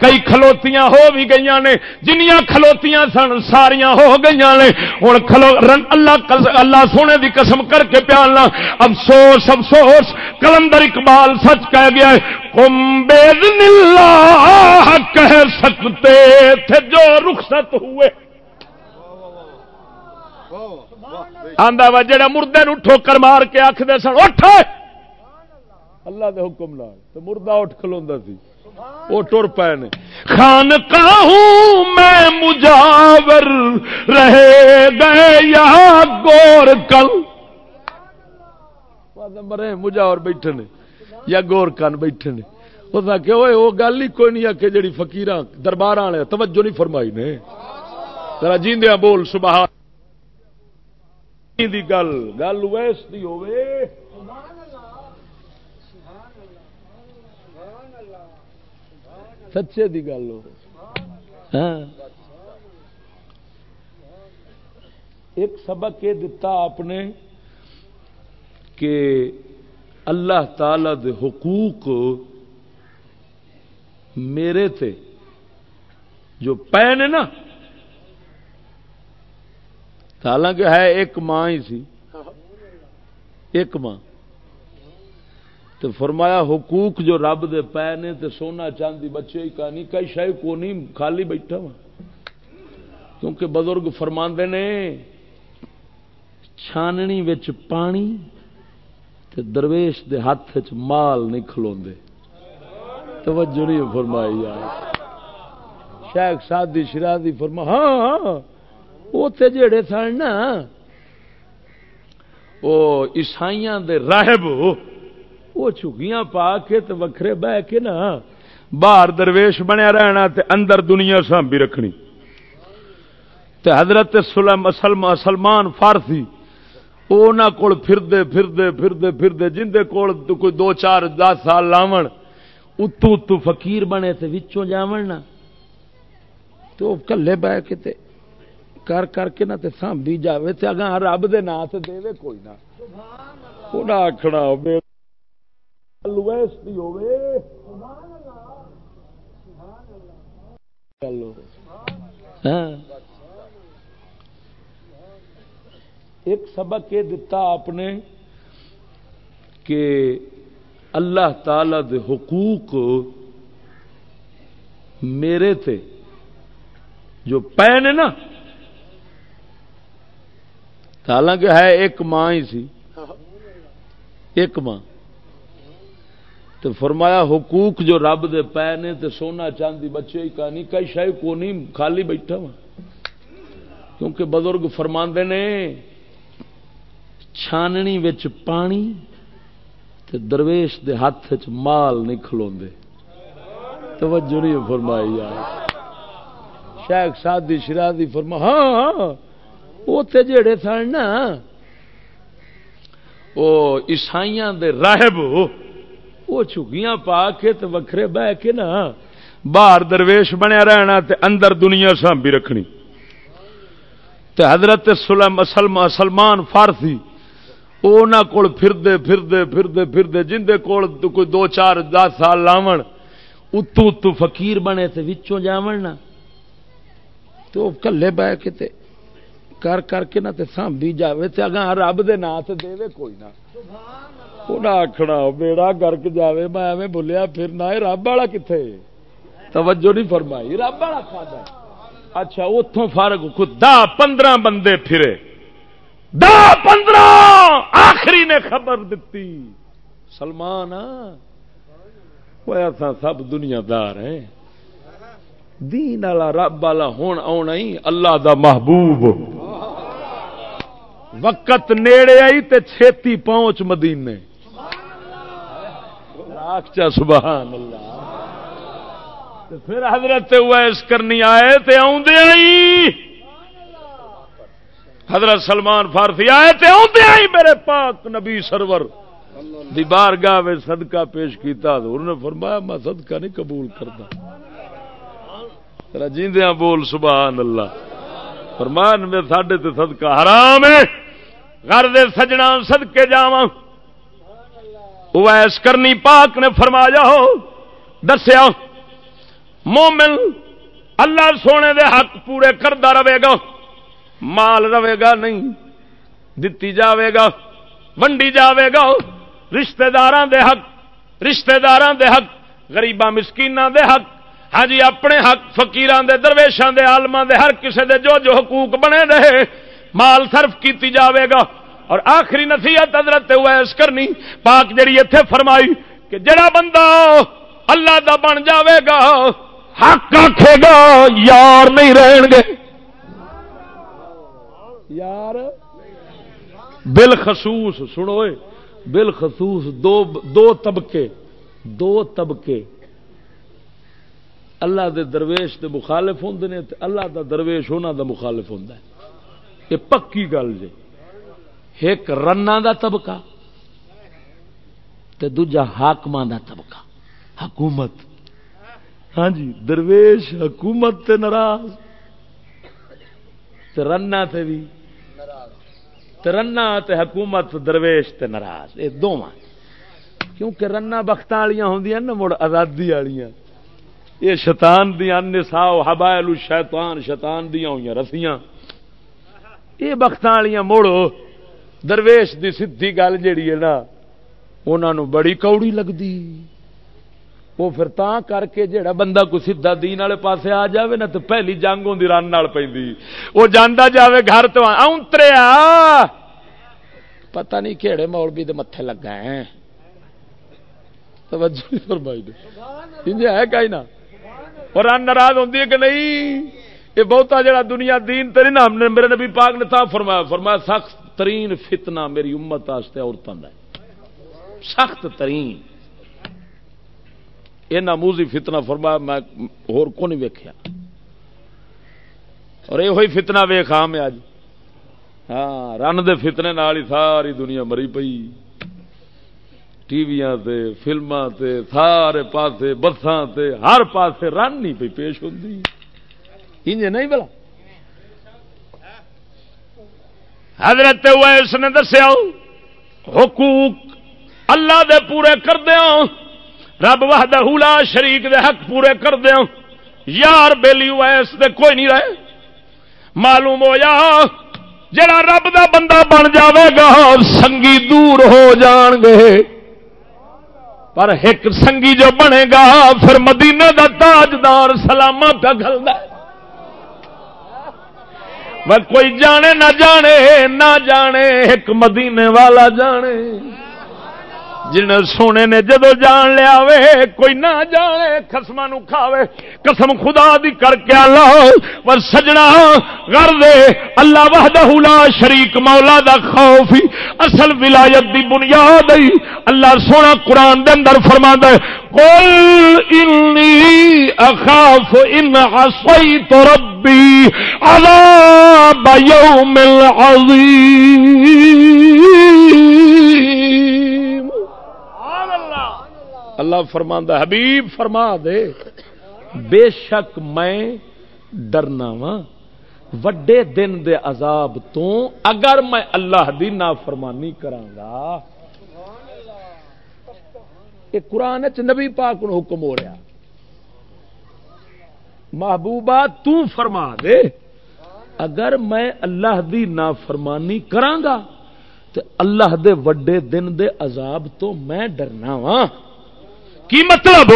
کئی کھلوتیاں ہو بھی گئی نے، جنیاں کھلوتیاں سن، ساریاں ہو گئی نے۔ ہوں کھلو اللہ اللہ سونے دی قسم کر کے پیالنا افسوس افسوس، کلندر اقبال سچ کہہ گیا اللہ کہہ سکتے تھے جو رخصت ہوئے۔ آندا وا، جڑا مردے نو ٹھوکر مار کے آخر سن، اٹھ! اللہ دے حکم نال تو مردہ اٹھ کھلوندا سی۔ وہ ٹر پے نے۔ خان کہوں میں مجاور رہے گئے یا گور کل؟ مرے مجاور بیٹھے نے، یا گور کن بیٹھے نے۔ اس نے آ وہ گل ہی کوئی نہیں آ کے جڑی فکیر دربار والے توجہ نہیں فرمائی نے۔ ذرا جیندیا بول، سبحان دی گل گل ویس دی ہوے سچے دی گل ہو ہاں۔ ایک سبق یہ دتا آپ نے کہ اللہ تعالی دے حقوق میرے تھے، جو پے نے نا، حالانکہ ہے ایک ماں ہی سی، ایک ماں۔ تو فرمایا، حقوق جو رب دے پے نے تو سونا چاندی بچے ہی کہانی، کئی شاید کو نہیں، خالی بیٹھا وا کیونکہ بزرگ فرما نے، چھاننی وچ پانی تے درویش دے ہاتھ چ مال نہیں کھلو توجہ نہیں فرمائی یار۔ شیخ سادی شرادی فرما ہاں ہاں اتے جڑے سن نا وہ عیسائیاں دے راہب وہ چگیاں پا کے تے وکھرے بہ کے نا، باہر درویش بنیا رہنا تے اندر دنیا سانبی رکھنی۔ تے حضرت سلم سلمان فارسی وہ کول پھردے پھردے پھردے پھردے جن دے کول کوئی دو چار دس سال لاون اتو اتو فقیر بنے تے وچوں جاون نا تو کلے بہ کے تے کر کر کے نہ تے سانبھی اگاں رب تے دے کوئی نہ ہاں ایک سبق یہ دتا آپ نے کہ اللہ تعالی دے حقوق میرے تھے، جو پے نے نا، حالانکہ ہے ایک ماں ہی سی، ایک ماں۔ تو فرمایا حقوق جو رب دے پے نے تو سونا چاندی بچے ہی کہانی، کئی شاید کو نہیں، خالی بیٹھا وا کیونکہ بزرگ فرما نے چھاننی وچ پانی تے درویش دے ہاتھ چ مال نہیں کھلوندے۔ توجہ نہیں فرمائی یار۔ شیخ سادی شرادی فرما ہاں, ہاں،, ہاں، اوتے جڑے سن نا، او عیسائیاں دے راہب، وہ چگیاں پا کے تے وکھرے بہ کے نا، باہر درویش بنیا رہنا تے اندر دنیا سانبی رکھنی۔ تے حضرت سلمان فارسی وہ کول پھردے پھردے پھردے پھردے جندے کول کوئی دو چار دس سال لاون، اتو اتو فقیر بنے تے وچوں جاون نا۔ تو کلے بہ کے تے کر کر کے نہ تے سانبھی جاوے تے اگاں رب دے نام تے دے کوئی نہ۔ انہاں آکھنا، بیڑا گرک جاوے، میں ایویں بولیا، پھر نہ رب والا کتے توجہ نہیں فرمائی، رب والا کھادا اچھا اتوں فرق خود دا پندرہ بندے پھرے۔ دا پندرہ! آخری نے خبر دیتی سلمان ایسا سب دنیا دار ہے دین والا رب والا ہون آنا ہی اللہ دا محبوب۔ وقت نیڑے آئی تے چھتی پہنچ مدینے۔ چا سبحان اللہ۔ پھر حضرت ویس کرنی آئے تے آئی۔ حضرت سلمان فارسی آئے تے آدھے آئی میرے پاک نبی سرور۔ دی بارگاہ میں صدقہ پیش کیتا، حضور نے فرمایا، میں صدقہ نہیں قبول کرتا۔ ترا جیندیاں بول، سبحان اللہ۔ فرمان میں ساڈے تے صدقہ حرام ہے۔ گھر دے سجنا صدقے جاواں۔ ویس کرنی پاک نے فرمایا ہو دسیا، مومن اللہ سونے دے حق پورے کرتا رہے گا۔ مال رہے گا نہیں، دتی جاوے گا ونڈی جاوے گا رشتہ دار دے حق رشتہ دار دے حق گریباں مسکین دے حق ہاں جی اپنے حق فقیران دے درویشان دے عالما دے، ہر کسے دے جو جو حقوق بنے رہے، مال صرف کیتی جاوے گا اور آخری نصیحت حضرت ویس کرنی، پاک جڑی اتے فرمائی کہ جڑا بندہ اللہ دا بن جاوے گا حق آخے گا، یار نہیں رہن گے۔ یار. بالخصوص، سنو بالخصوص دو دو طبقے دو طبقے. اللہ دے درویش دے مخالف ہوں نے اللہ دا درویش ہونا دا مخالف ہوں یہ پکی گل جی ایک رنا دا طبقہ تے دوجا حاکم دا طبقہ. حکومت. ہاں جی درویش حکومت تے ناراض. رنا تے بھی رنا تے حکومت درویش تے ناراض یہ دونوں کیونکہ رنا بخت والیا ہوں نا مڑ آزادی والیا یہ شیطان دیا نساؤ حبائل شیطان شیطان دیا ہوئی رسیاں۔ یہ بخت والیا مڑ، درویش دی سدھی گل جیڑی ہے نا انہوں بڑی کوڑی لگتی وہ پھر تا کر کے جڑا بندہ کو سیدا دین والے پاسے آ جاوے نا تو پہلی جنگ ہوندی رن نال پیندی۔ وہ جاندا جاوے گھر تو اونتریا پتہ نہیں کیڑے مولوی دے متھے لگا ہے توجہ فرمائی دے۔ انج ہے کہیں نہ اور رن ناراض ہوندی ہے کہ نہیں؟ یہ بہتا جڑا دنیا دین تے نہیں ہم نے میرے نبی پاک نے تا فرمایا فرمایا سخت ترین فتنہ میری امت واسطے عورتوں دا سخت ترین۔ یہ ناموزی فتنہ فرمایا میں ہور کو نہیں اور یہ ہوئی فتنہ ویخ آ میں اج ہاں رن دے فتنے نال ہی ساری دنیا مری پئی۔ ٹی وی فلما سارے پاسے، بساں ہر پاسے رن نہیں پی پیش ہوتی انج نہیں بلا حضرت اس نے دسیا، حقوق اللہ دے پورے کردیا رب وحدہ لا شریک دے حق پورے کر دیا یار بیلی ویس دے کوئی نہیں رہے۔ معلوم ہو جا جڑا رب دا بندہ بن جاوے گا، سنگی دور ہو جان گے۔ پر ایک سنگی جو بنے گا، پھر مدینے دا تاجدار سلامہ پہ گلدا کوئی جانے نہ جانے نہ جانے، ایک مدینے والا جانے۔ جن سونے نے جدو جان لیا وے، کوئی نہ جانے خسما نو کھاوے۔ قسم خدا دی کر کے اللہ پر سجنا کر دے۔ اللہ وحدہ لا شریک، مولا دا خوف۔ ہی اصل ولایت دی بنیاد ہی اللہ سونا قرآن دے اندر فرما دے قل انی اخاف ان عصیت ربی عذاب یوم العظیم۔ اللہ فرما حبیب فرما دے۔ بے شک میں ڈرنا وا۔ وڈے دن دے عذاب تو اگر میں اللہ دی نافرمانی کرانگا۔ یہ قرآن نبی پاک نو حکم ہو رہا۔ محبوبہ تو فرما دے، اگر میں اللہ دی نافرمانی کرانگا، تو اللہ دے وڈے دن دے عذاب تو میں ڈرنا وا۔ کی مطلب؟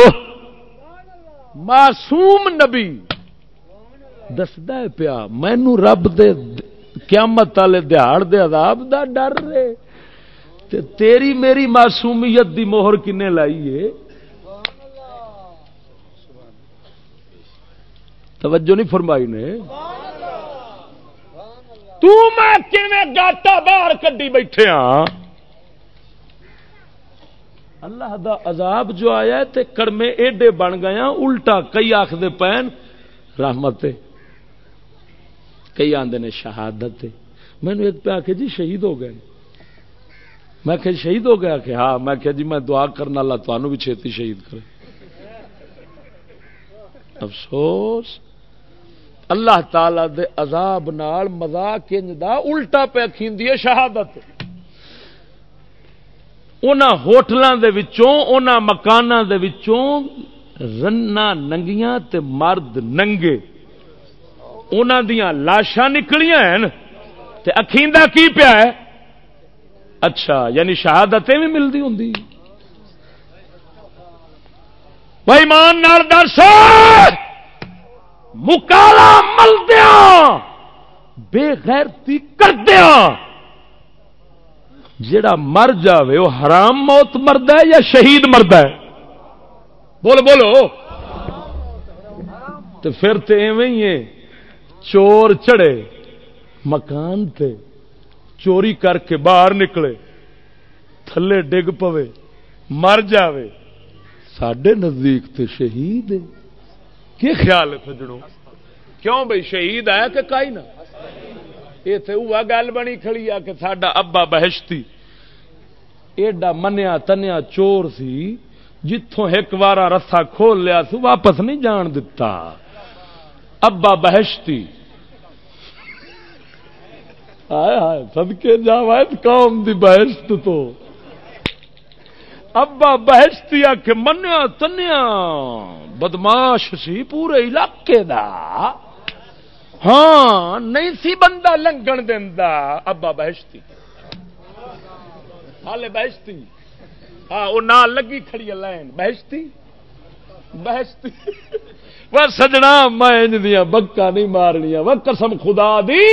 معصوم نبی۔ دستا پیا مینو رب دے قیامت والے دہاڑ دے عذاب دا ڈر رہے تے تیری میری معصومیت دی موہر کنے لائی ہے؟ توجہ نہیں فرمائی نے؟ تو میں گاٹا باہر کڈی بیٹھے ہاں؟ اللہ دا عذاب جو آیا تے کڑمے ایڈے بن گیا الٹا کئی آخر پین، رحمت کئی آدھے نے شہادت مینو ایک پہ آ جی شہید ہو گئے۔ میں کہ جی شہید ہو گیا کہ ہاں میں کہ جی میں دعا کرنا، اللہ تمہوں بھی چھتی شہید کرے۔ افسوس۔ اللہ تعالی دے عذاب نال مزاق دا الٹا پہ کھیندی ہے، شہادت۔ ان ہوٹلوں کے مکانوں کے رنا ننگیاں تے مرد ننگے۔ ان لاشاں نکلیاں ہیں تے اکھیندا کی پیا ہے؟ اچھا یعنی شہادتیں بھی ملتی ہوں بھائی مان دس مکالا ملدیا بے غیرتی کردیا جڑا مر جاوے وہ حرام موت مرد ہے یا شہید مرد ہے؟ بولو بولو۔ تو پھر تو ہی چور چڑے مکان تے، چوری کر کے باہر نکلے، تھلے ڈگ پوے، مر جاوے۔ سڈے نزدیک تے شہید کی خیال ہے سجڑوں کیوں بھائی شہید آیا کہ کائی نہ اتے گل بنی کھڑی آ کہ ساڈا ابا بہشتی، ایڈا منیا تنیا چور سی جتوں ایک بار رسا کھول لیا سو واپس نہیں جان دتا۔ ابا بہشتی۔ سدکے جا قوم دی بہشت تو۔ ابا بہشتی آ کے منیا تنیا، بدماش سی پورے علاقے دا۔ ہاں نہیں سی بندہ لنگن دینا ابا بہشتی۔ ہال بہشتی۔ ہاں وہ نال لگی کھڑی لائن۔ بہشتی؟ بہشتی۔ وہ سجنا میں دیا بکا نہیں مارنیا وہ قسم خدا دی۔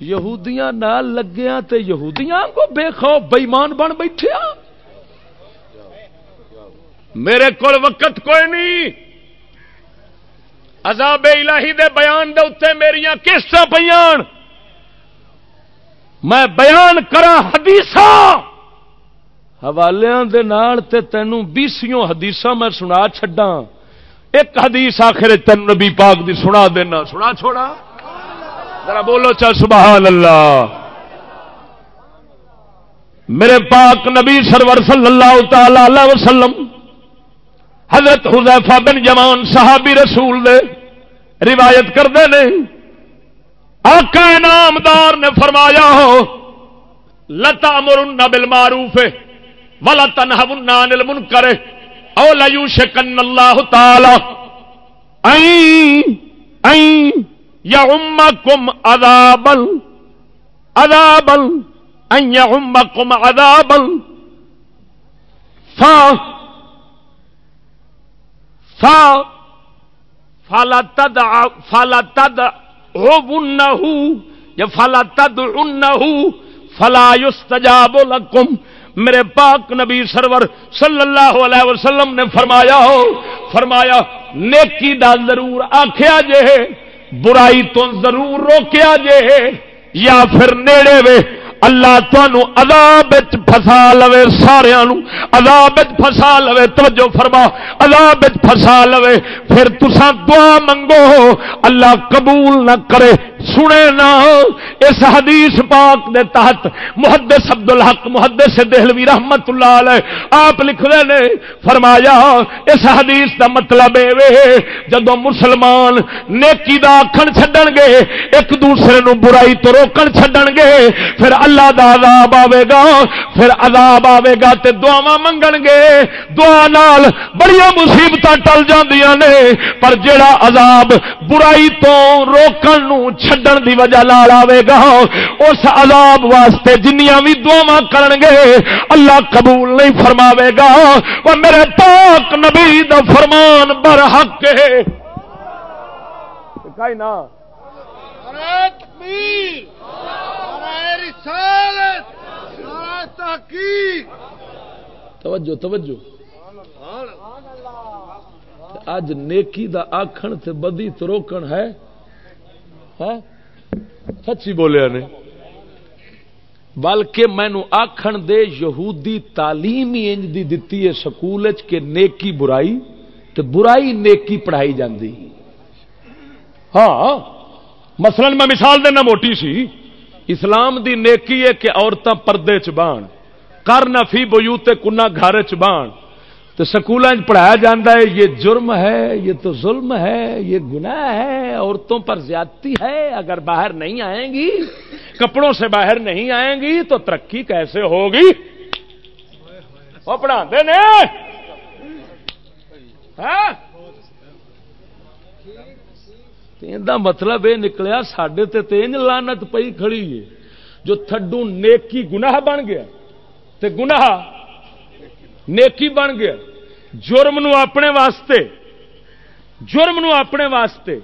یہودیاں نال لگیا تے یہودیاں کو بے خوف بےمان بن بیٹھے میرے کو وقت کوئی نہیں۔ عذاب الہی دے بیان دے اتنے میری کس بیان میں بیان کرا حدیث حوالے دے نال تے تینوں بیسیوں حدیث میں سنا چھڈا ایک حدیث آخر تین نبی پاک دی سنا دینا۔ سنا چھوڑا۔ ذرا بولو چل سبحان اللہ۔ میرے پاک نبی سرور صلی اللہ تعالی وسلم۔ حضرت حذیفہ بن جمان صحابی رسول دے روایت کرتے ہیں آقا نامدار نے فرمایا ہو لتا مرن بل معروف ولا تنہن نل من کرے او لو شکن اللہ تعالی یا ام کم ادابل ادابل ام کم ادابل فا فا فلا تد فلا تد یا فلا تد ان فلا یستجاب لکم۔ میرے پاک نبی سرور صلی اللہ علیہ وسلم نے فرمایا ہو، فرمایا، نیکی دا ضرور آخیا جے برائی تو ضرور روکیا جے یا پھر نیڑے وے اللہ تنوع عذاب فسا لو سارا عذاب فسا لو توجہ فرما، عذاب فسا لو پھر تسا دعا منگو، اللہ قبول نہ کرے۔ سنے نہ اس حدیث پاک دے تحت محدث عبد الحق محدث دہلوی رحمت اللہ علیہ، آپ لکھ رہے نے، فرمایا، اس حدیث دا مطلب اے جدو مسلمان نیکی دا آکھن چھڈن گے، ایک دوسرے نو برائی تو روکن چھڈن گے، پھر اللہ دا عذاب آوے گا، پھر عذاب آوے گا تے دعا منگن گے۔ دعا نال بڑی مصیبت ٹل جاندیاں نے، پر جڑا عذاب برائی تو روکن نو چھڈن دی وجہ لال آوے گا۔ اس عذاب واسطے جنیاں بھی دعا کرن گے اللہ قبول نہیں فرماوے گا۔ وہ میرے پاک نبی دا فرمان برحق ہے۔ کئی نہ تکبیر۔ توجہ توجہ۔ اج نیکی دا آخن تے بدی تو روکن ہے۔ سچی بولیا نے بلکہ مینو آخن دے یہودی تعلیم ہی انج دی دتی ہے سکول کہ نیکی برائی تے برائی نیکی پڑھائی جاندی۔ ہاں مثلا میں مثال دینا موٹی سی۔ اسلام دی نیکی ہے کہ عورتیں پردے چ بان کر نہ فی بوتے کنا گھر چ بان تو سکول پڑھایا جاتا ہے، یہ جرم ہے، یہ تو ظلم ہے، یہ گناہ ہے، عورتوں پر زیادتی ہے، اگر باہر نہیں آئیں گی، کپڑوں سے باہر نہیں آئیں گی، تو ترقی کیسے ہوگی؟ وہ پڑھا دے ہاں؟ مطلب یہ نکلیا سڈے تین لانت پئی کھڑی ہے، جو تھڈو نیکی گناہ بن گیا، تے گناہ نیکی بن گیا۔ جرم نو اپنے واسطے۔ جرم نو اپنے واسطے۔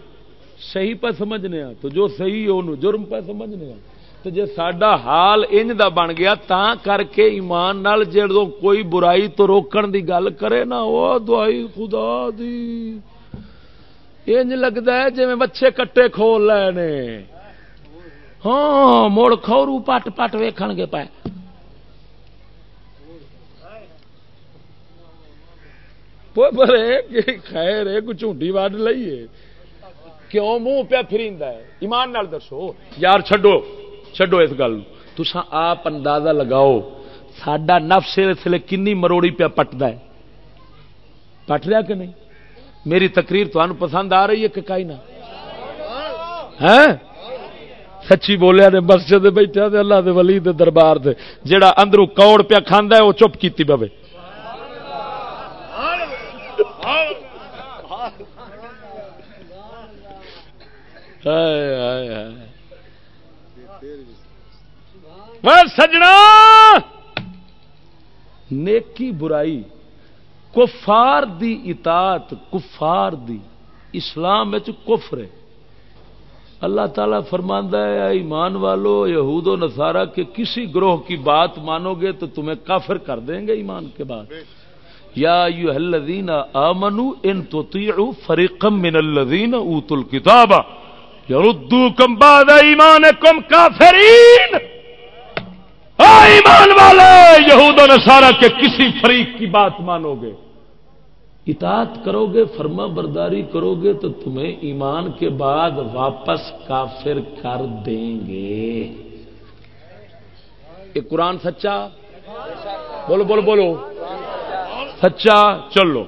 صحیح پہ سمجھنے ہاں۔ تو جو صحیح ہے جرم پہ سمجھنے ہاں۔ تو جی سڈا حال انج دا بن گیا تا کر کے ایمان نال جڑوں کوئی برائی تو روکن دی گل کرے نا وہ دعائی خدا دی۔ انج لگتا ہے جی بچے کٹے کھول لے ہاں مڑ کھورو پٹ پٹ ویکھن گے پائے خیر ہے کچھ چونٹی وڈ لئیے کیوں منہ پیا فریندا ہے؟ ایمان نال دسو۔ یار چھڈو چھڈو اس گل تسا آپ اندازہ لگاؤ، ساڈا نفس اس لیے کنی مروڑی پیا پٹدا ہے؟ پٹ رہا کہ نہیں؟ میری تقریر تمہیں پسند آ رہی ہے کہ کئی نہ ہاں؟ سچی بولیا نے، مسجد بیٹھا دے، اللہ دے ولی دے دربار دے۔ جڑا اندروں کوڑ پیا کھاندا ہے، وہ چپ کیتی پوے۔ سجنا! نیکی برائی، کفار دی اطاعت، کفار دی۔ اسلام کفر ہے۔ اللہ تعالیٰ فرماندہ ہے ایمان والو، یہود و نصارہ کے کسی گروہ کی بات مانو گے تو تمہیں کافر کر دیں گے ایمان کے بعد۔ یا الذین آمنوا ان تطیعوا فریقا من الذین اوتوا الكتاب یردوکم بعد ایمانکم کافرین۔ ایمان والے، یہود و نصارہ کے کسی فریق کی بات مانو گے اطاعت کرو گے فرما برداری کرو گے تو تمہیں ایمان کے بعد واپس کافر کر دیں گے۔ یہ قرآن سچا؟ بولو بولو بولو۔ سچا چلو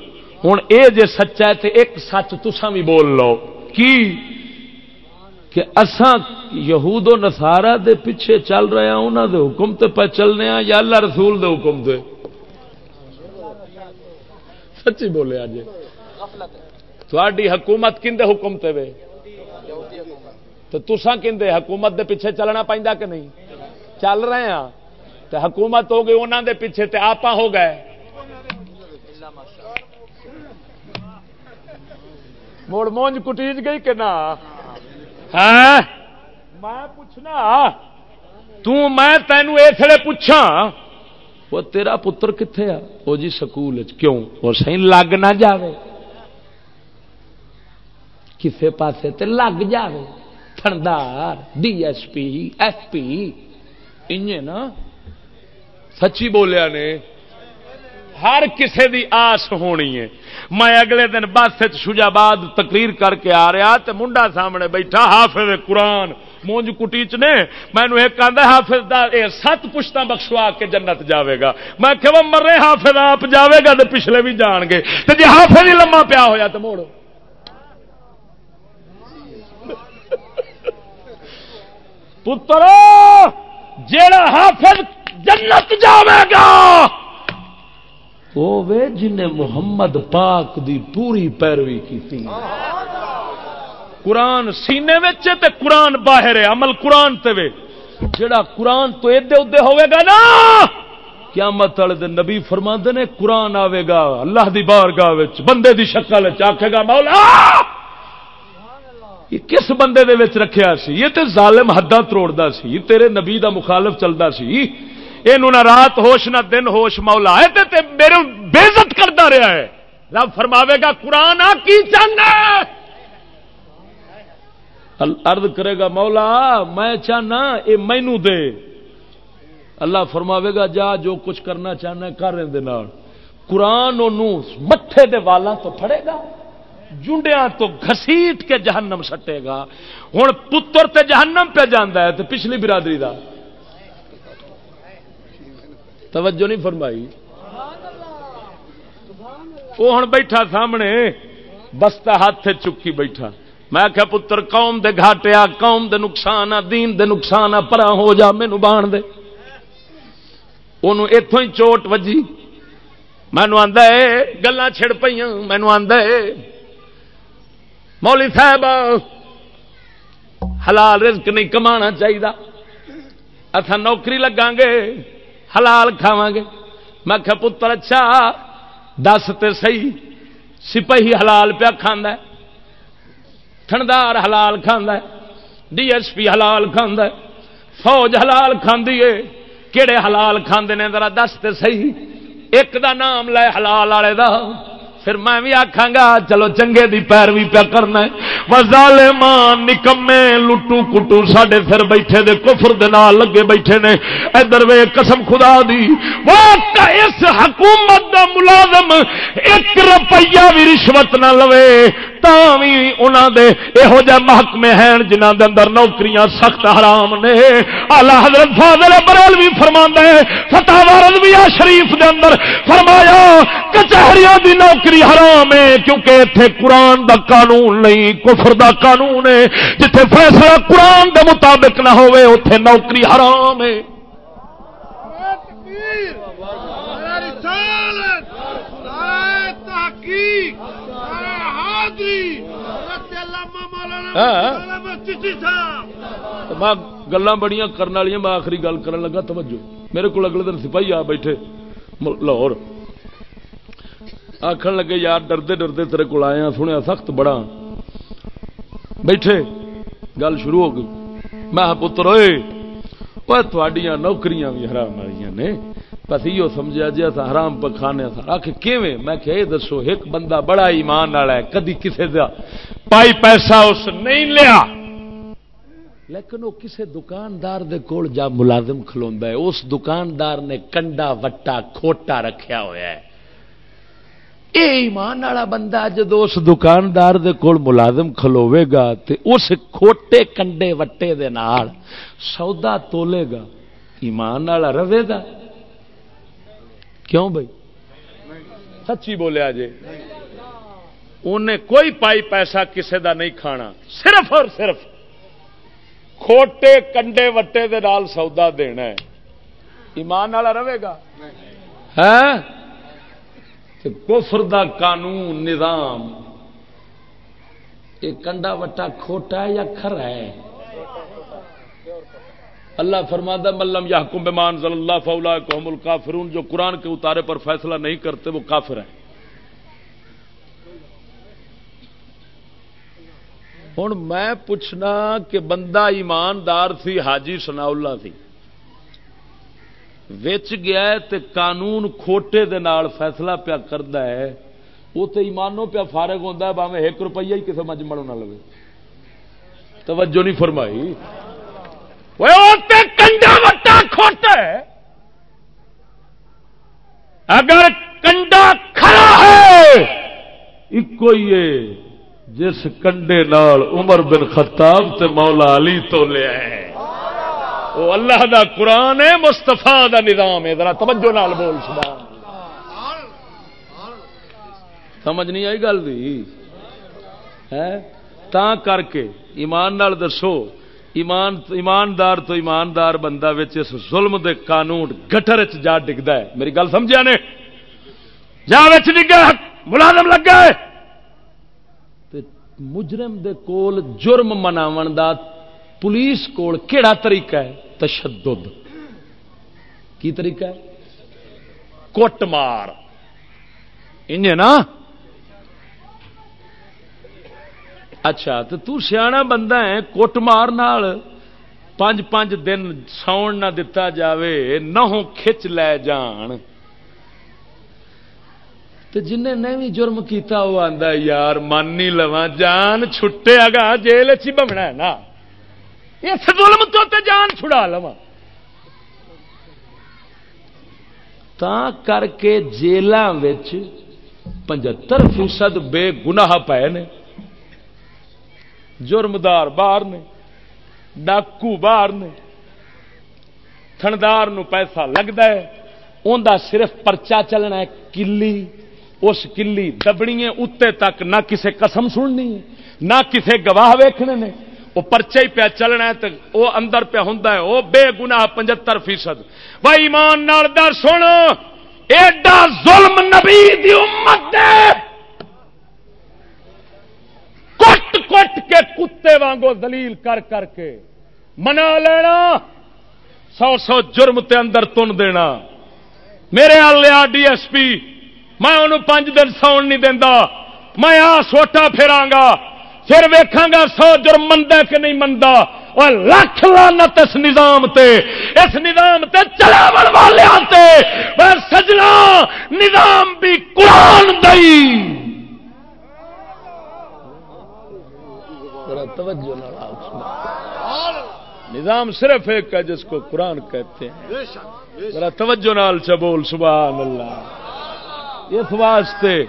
ہوں یہ جی سچا ہے تو ایک سچ تسا بھی بول لو کی کہ اساں یہود و نسارا دے پیچھے چل رہے ہیں انہوں دے حکم تے پہ چلنے ہیں یا اللہ رسول دے حکم دے سچی بولے آج تھوڑی حکومت کھے حکم تے وے تو تسا کھے حکومت دے پیچھے چلنا پہنتا کہ نہیں چل رہے ہیں تو حکومت ہو گئی انہوں دے پیچھے تے آپ ہو گئے موڑ مونج کٹیج گئی کہ نہ میں پوچھنا میں تینوں اس لیے پوچھا وہ تیرا پتر کتنے آ وہ جی سکول کیوں وہ سی لگ نہ جاوے کسے پاسے تے لگ جاوے تھندار D S P S P نا سچی بولیا نے ہر کسے دی آس ہونی ہے۔ میں اگلے دن بس شجاباد تقریر کر کے آ رہا تو منڈا سامنے بیٹھا، حافظ قرآن، مونج کٹیچ نے۔ مینو ایک آدھا حافظ دا اے سات پشتا بخشوا کے جنت جاوے گا۔ میں کہ وہ مرے، حافظ آپ جاوے گا تو پچھلے بھی جان گے۔ تو جی حافظ ہی لما پیا ہوا تو موڑو۔ پتر جیڑا حافظ جنت جاوے گا۔ وہ وے جن محمد پاک دی پوری پیروی کی تھی۔ قرآن سینے تے قرآن باہر ہے، عمل قرآن تے وے۔ جڑا قرآن تو ادے ادے ہوئے گا نا، قیامت والے دن نبی فرما نے، قرآن آئے گا، اللہ دی بارگاہ بندے دی شکل آکھے گا، مولا! یہ کس بندے دے وچ رکھیا سی؟ یہ تے ظالم حداں تروڑدا سی تیرے نبی دا مخالف چلدا سی۔ یہ نہ رات ہوش نہ دن ہوش مولا ہے تے میرے بےزت کرتا رہا ہے۔ رب فرماوے گا، قرآن آ کی چاہنا ارد کرے گا، مولا، میں چاہنا یہ مینو دے۔ اللہ فرماوے گا، جا جو کچھ کرنا چاہنا کر رہے قرآن متے دے والا تو پھڑے گا جنڈیا تو گسیٹ کے جہنم سٹے گا۔ ہوں پتر تے جہنم پہ جانا ہے تو پچھلی برادری دا۔ توجہ نہیں فرمائی۔ وہ ہوں بیٹھا سامنے بستا ہاتھ چکی بیٹھا۔ میں کیا پتر، قوم دے گھاٹیا قوم دے نقصان آ، دین دے نقصان آ، پرا ہو جا مینو بان دے۔ انہوں اتوں ہی چوٹ وجی۔ مینو آدھا گلا چھڑ پہ مینو آدھا مولی صاحب، حلال رزق نہیں کما چاہیے اتنا نوکری لگا گے۔ حلال کھا گے میں کہ پتر اچھا دس تے سی سپاہی حلال پیا کھانا تھندار حلال کھانا ڈی ایس پی حلال کھانا فوج حلال کھاندی ہے۔ کیڑے حلال کھاندے نے؟ ذرا دس تے سی ایک دا نام لے حلال والے دا۔ پھر میں بھی آخا گا، چلو چنگے دی پیروی پیا کرنا وزالے ماں نکمے لٹو کٹو سڈے پھر بیٹھے دے، کفر دے نال لگے بیٹھے نے۔ ادھر وے قسم خدا دی۔ اس حکومت دا ملازم ایک روپیہ بھی رشوت نہ لوے۔ یہو جہ محکمے ہیں جنہ دے اندر نوکریاں سخت حرام نے۔ آلہ حضرت فاضل بریل بھی فرما ہے فتح رضویہ شریف دے اندر فرمایا کچہریوں دی نوکری حرام ہے کیونکہ اتنے قرآن دا قانون نہیں، کفر دا قانون ہے۔ جتھے فیصلہ قرآن دے مطابق نہ ہوئے اتنے نوکری حرام ہے۔ تحقیق! گلا بڑی کرنے والی میں آخری گل کر لگا توجہ۔ میرے کو اگلے دن سپاہی آ بیٹھے لاہور۔ آخر لگے یار ڈردے ڈردے تیرے کو آیا سنیا سخت بڑا بیٹھے گل شروع ہو گئی۔ میں پتر ہوئے تھوڑیاں نوکریاں بھی حرام والی نے۔ بس یہ سمجھا جی اصا حرام پہ کھانے آخ، کیویں؟ میں کہ یہ دسو، ایک بندہ بڑا ایمان والا ہے، کدی کسی کا پائی پیسہ اس نہیں لیا۔ لیکن وہ کسی دکاندار دے کول جا ملازم کھلوا ہے۔ اس دکاندار نے کنڈا، وٹا، کھوٹا رکھیا ہوا ہے۔ اے ایمان والا بندہ، جدو اس دکاندار دے کول ملازم کھلوے گا تے اس کھوٹے کنڈے، وٹے دے نال سودا تولے گا، ایمان والا رہے گا۔ کیوں بھائی؟ سچی بولیا جی انہیں کوئی پائی پیسہ کسے دا نہیں کھانا صرف اور صرف کھوٹے کنڈے وٹے دے نال سودا دینا ہے۔ ایمان والا رہے گا؟ کفر دا قانون نظام یہ کنڈا وٹا کھوٹا ہے یا کھرا ہے؟ اللہ فرماندہ ملم یا حکم بمان ضل اللہ فولا قوم الکافرون جو قرآن کے اتارے پر فیصلہ نہیں کرتے، وہ کافر ہیں۔ ہوں میں پوچھنا کہ بندہ ایماندار سی حاجی سنا اللہ سی وچ گیا ہے تے قانون کھوٹے دے نال فیصلہ پیا کردا ہے، وہ تو ایمانوں پیا فارغ ہوتا ہے باوے ایک روپیہ ہی کسی مجمڑوں نہ لگے توجہ نہیں فرمائی۔ کنڈا وٹا کھوٹا ہے اگر کنڈا کھڑا ہے ایک ہی ہے جس کنڈے نال عمر بن خطاب تے مولا علی تو لیا ہے وہ اللہ دا قرآن ہے مستفا دا نظام ہے ذرا توجہ نال بول سبحان سمجھ نہیں آئی گل بھی تا کر کے ایمان نال دسو ایمان ایماندار تو ایماندار بندہ اس ظلم دے قانون گٹر جا ڈگتا ہے۔ میری گل سمجھا نے؟ جا ڈگا، ملازم لگا ہے۔ مجرم دے کول جرم مناو دا پولیس کول کیڑا طریقہ ہے؟ تشدد۔ کی طریقہ ہے؟ کوٹ مار۔ انجے نا اچھا تو تو سیاح بندہ ہے، کوٹ مار پانچ پانچ دن ساؤن نہ دتا جاوے، نہ کھچ لے جان۔ تو جن نے بھی جرم کیتا، وہ آندا یار، من نہیں لوا جان چھٹے گا جیل چی بمنا ہے نا۔ اس ظلم تو تے جان چھڑا لوا تا کر کے جیلوں پچہتر فیصد بے گناہ پے نے۔ جرمدار باہر نے ڈاکو باہر نے تھندار نو پیسہ لگتا ہے انہ صرف پرچا چلنا ہے کلی اس کلی دبنی اتنے تک نہ کسے قسم سننی ہے نہ کسے گواہ ویکھنے نے وہ پرچے ہی پیا چلنا ہے تو وہ اندر پیا ہوں وہ بے گنا پچہتر فیصد وہ ایمان نال در سن ایڈا ظلم نبی دی امت دے کٹ کے کتے وانگو دلیل کر کر کے۔ منا لینا۔ سو سو جرم تے اندر تن دینا۔ میرے لیا ڈی ایس پی، میں انہوں پانچ دن ساؤن نہیں دینا میں آ سوٹا پھرا گا۔ پھر ویکھاں گا سو جرم مندہ کہ نہیں مندہ اور لکھ لانت اس نظام تے۔ اس نظام تے چلاون والے آتے سجنا نظام بھی قرآن دئی توجہ نظام صرف ایک ہے جس کو قرآن کہتے ہیں۔ ذرا توجہ نال چبول سبحان اللہ۔ اس واسطے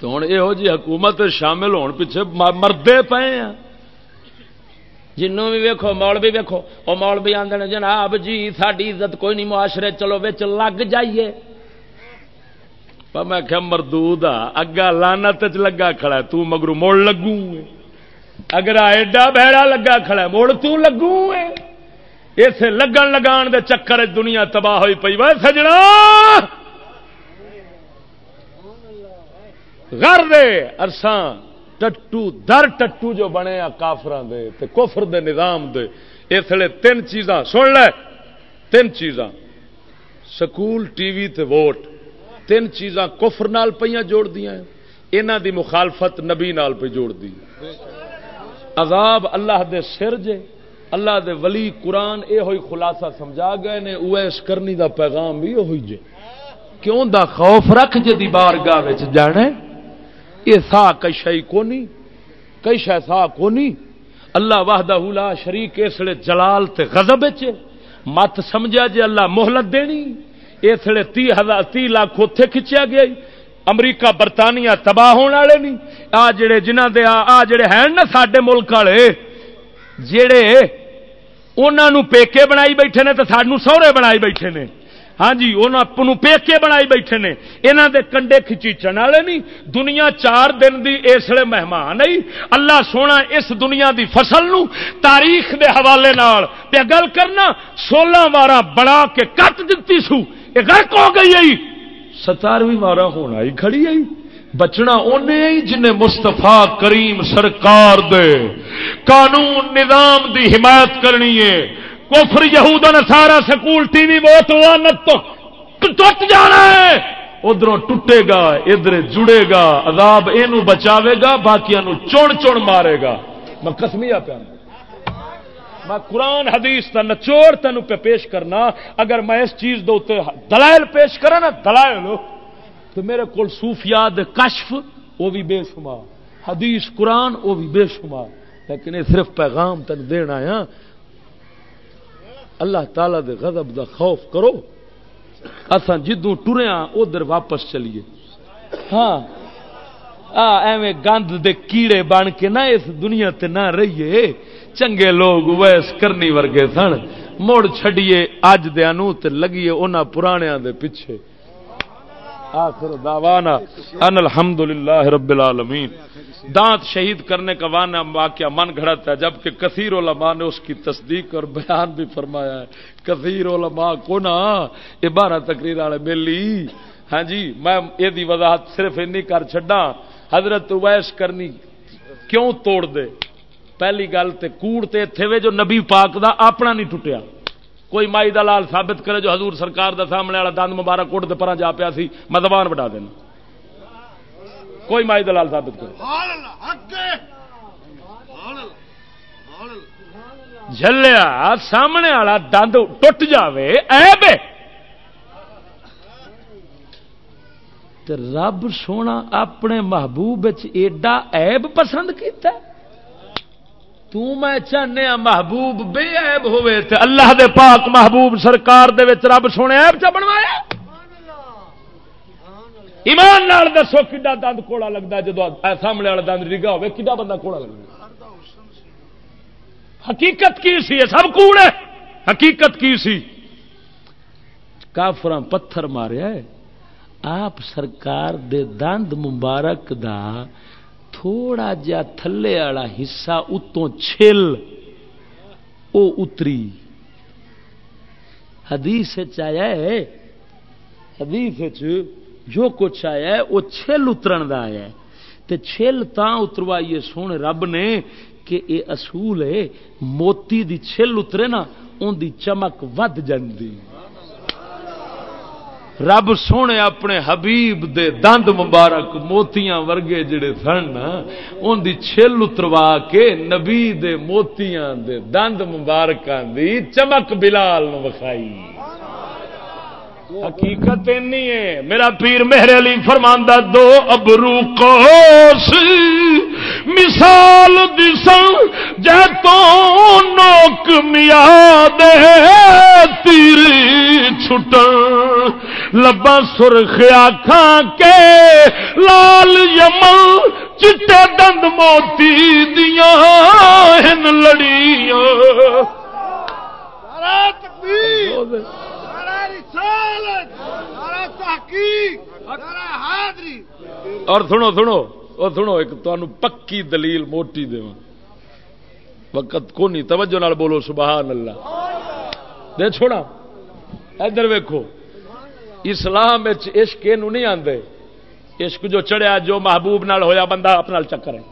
تو ہوں یہ حکومت شامل ہونے پیچھے مردے پے ہیں۔ جنوں بھی ویکو مول بھی ویکو وہ مول بھی آدھے جناب جی ساری عزت کوئی نہیں، معاشرے چلو بچ لگ جائیے۔ میں کیا مردود اگا لانت لگا کھڑا تو مگرو مڑ لگوں اگر ایڈا بہڑا لگا کھڑا مڑ تو لگوں اسے لگن لگان دے چکر دنیا تباہ ہوئی پی وہ سجنا! گھر دے ارساں ٹٹو، در ٹٹو جو بنے آ کافران دے، تے کفر دے نظام دے، اس لیے تین چیزاں، سن لے، تین چیزاں۔ سکول، ٹی وی تے ووٹ۔ تین چیزاں کفر نال پہ جوڑ دیا انہ دی مخالفت نبی نال پہ جوڑ دی۔ عذاب اللہ دے سر جے، اللہ دے ولی قرآن اے ہوئی خلاصہ سمجھا گئے نے اویس کرنی دا پیغام بھی ہوئی جے۔ کیوں دا خوف رکھ جے دی بارگاہ جانے؟ یہ سا کئی شاہی کونی، کئی شہ سا کونی۔ اللہ واہدہ لا شریک اسلے جلال تے غضب مت سمجھا جی اللہ محلت دینی۔ اسلے تی ہزار، تی لاکھ اتے کھچیا گیا۔ امریکہ، برطانیہ تباہ ہونے والے نہیں آ جڑے جنہ دے، آ جڑے ہیں نا سڈے ملک والے، جڑے انہوں پیکے بنائی بیٹھے نے تو سانو سہرے بنائی بیٹھے نے۔ ہاں جی وہ پیکے بنائی بیٹھے نے۔ یہاں دے کنڈے کھچیچن والے نہیں۔ دنیا چار دن دی اس لیے مہمان نہیں اللہ سونا اس دنیا دی فصل نو تاریخ دے حوالے نال۔ پہ گل کرنا، سولہ وارا بڑا کے کٹ دیتی سو۔ یہ گرک ہو گئی آئی ستارویں وارا ہونا ہی کھڑی آئی بچنا انہیں جنہیں مستفا کریم سرکار دے۔ قانون نظام دی حمایت کرنی ہے کفر یہود سارا سکول ٹی وی ووٹ لانت تو ٹوٹ جانا ہے۔ ادھر ٹوٹے گا ادھر جڑے گا، عذاب یہ بچاوے گا باقی چون چون مارے گا۔ میں کسمیا پیا میں قرآن، حدیث کا نچوڑ تین پہ پیش کرنا۔ اگر میں اس چیز دے دلائل پیش کرا نا، دلائل، تو میرے کو صوفیات کشف، وہ بھی بے شمار۔ حدیث، قرآن، وہ بھی بے شمار۔ لیکن یہ صرف پیغام تین دینا آیا۔ اللہ تعالی دے غضب دا خوف کرو۔ اساں جدو ٹریا ہاں، ادھر واپس چلیے۔ ہاں۔ ایویں گند دے کیڑے بن کے نہ اس دنیا تے نہ رہیے۔ چنگے لوگ ویس کرنی ورگے سن۔ مڑ چڈیے اج دیا تے لگیے انہاں پرانیاں دے پیچھے۔ آخر دعوانا ان الحمدللہ رب العالمین۔ دانت شہید کرنے کا وانا واقعہ من گھڑتا ہے، جبکہ کثیر علماء نے اس کی تصدیق اور بیان بھی فرمایا ہے۔ کثیر علماء کو نا یہ بارہ تقریر والے ملی۔ ہاں جی میں یہ وضاحت صرف این کر چڈا حضرت ویس کرنی کیوں توڑ دے؟ پہلی گل تے کوڑ تے تھے وے جو نبی پاک دا اپنا نہیں ٹوٹیا۔ کوئی مائی دلال ثابت کرے جو حضور سرکار دا سامنے والا دند مبارک کوٹ دے پرا جا پیا سی، میں زبان بٹا دینا۔ کوئی مائی دلال ثابت کرے۔ جلیا سامنے والا دند ٹوٹ جاوے ایب رب سونا اپنے محبوب ایڈا ایب پسند کیتا ہے۔ تو میں چاہنے ہاں محبوب بے عیب ہوئے تے اللہ دے پاک محبوب سرکار دے وچ رب سونے عیب چا بنوایا؟ ایمان نال دسو کڈا دند کوڑا لگتا جدو سامنے والا دند ڈگا ہوئے، کڈا بندہ کوڑا لگتا حقیقت کی سی؟ سب کوڑ ہے۔ حقیقت کی سی؟ کافر پتھر ماریا ہے آپ سرکار دے دند مبارک دا تھوڑا جا تھلے والا حصہ اتوں چھل، او اتری۔ حدیث آیا ہے، حدیث جو کچھ آیا ہے وہ چھل اترن دا آیا ہے۔ تے چھل تا اتروائیے سونے رب نے کہ اے اصول ہے، موتی دی چھل اترے نا ان دی چمک ود جاندی رب سونے اپنے حبیب دے دند مبارک موتیاں ورگے جڑے سن، ان دی چھل اتروا کے نبی دے موتیاں دے دند مبارکاں دی چمک بلال نو وکھائی۔ حقیقت نہیں ہے۔ میرا پیر مہر علی فرماندہ، دو ابرو کوس مثال دسن جے تو نوک میا دے تیری چھٹن لبا سرخ آخا کے لال یمل چٹے دند موتی دیا ہن لڑیاں۔ تکبیر۔ اور سنو سنو، اور سنو، ایک تمہیں پکی دلیل موٹی دے وقت کو نہیں توجہ نال بولو، سبحان اللہ۔ دے چھوڑا ادھر ویکو اسلام عشق یہ نہیں آتے عشق جو چڑھیا، جو محبوب نال ہویا، بندہ اپنا چکر ہے۔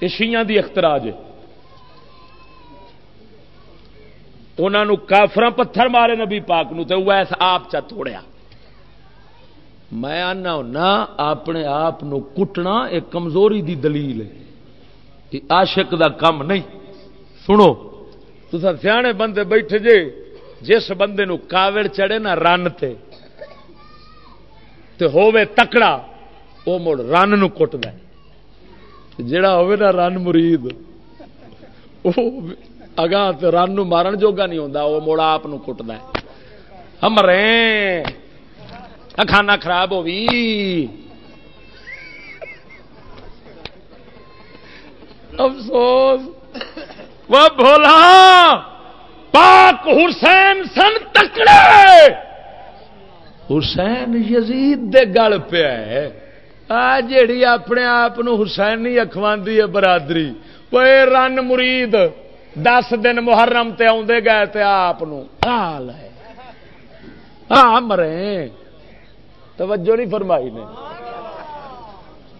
یہ شیاں دی اختراج ہے۔ انہوں کافر پتھر مارے نبی پاک نو تے ویس آپ چا توڑیا۔ میں آنا ہونا اپنے آپ کٹنا ایک کمزوری دی دلیل ہے عاشق دا کم نہیں۔ سنو۔ تو سیانے بندے بیٹھے جے، جس بندے نو کاوڑ چڑھے نا رن تے تے ہووے تکڑا وہ مڑ رن نو کٹ دے جڑا ہووے نا رن مرید اگاں رن مارن جوگا نہیں ہوتا وہ مڑ آپ کٹد ہمرے کھانا خراب ہوئی افسوس۔ وہ بولا پاک حسین سن تکڑے۔ حسین یزید دے گل پیا آ جیڑی اپنے آپ حسین نہیں ہے برادری، وہ رن مرید۔ دس دن محرم تے آدھے گئے تے آپ حال ہے۔ ہاں مرے۔ توجہ نہیں فرمائی نے۔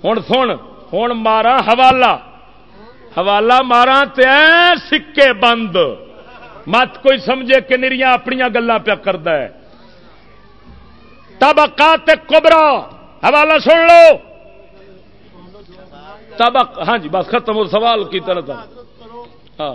ہوں سن ہوں مارا حوالہ۔ حوالہ مارا تے سکے بند۔ مت کوئی سمجھے کہ نریاں اپنی گلا پیا کرد طبقات کبرا حوالہ سن لو۔ طبق ہاں جی بس ختم ہو سوال کی طرح تھا ہاں۔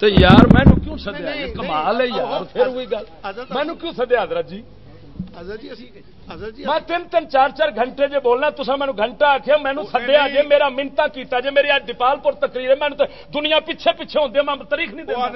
تو یار مینو کیوں سدیا کمال ہے یار پھر وہی گل۔ مینو کیوں سدیا حضرت جی؟ حضرت جی حضرت جی میں تین تین چار چار گھنٹے جے بولنا تصا مینو گھنٹہ آخیا مینو سدیا جے میرا منتا کیتا جے میری اج دیپال پور تقریر ہے تو دنیا پیچھے پیچھے ہوندی میں تاریخ نہیں دینا۔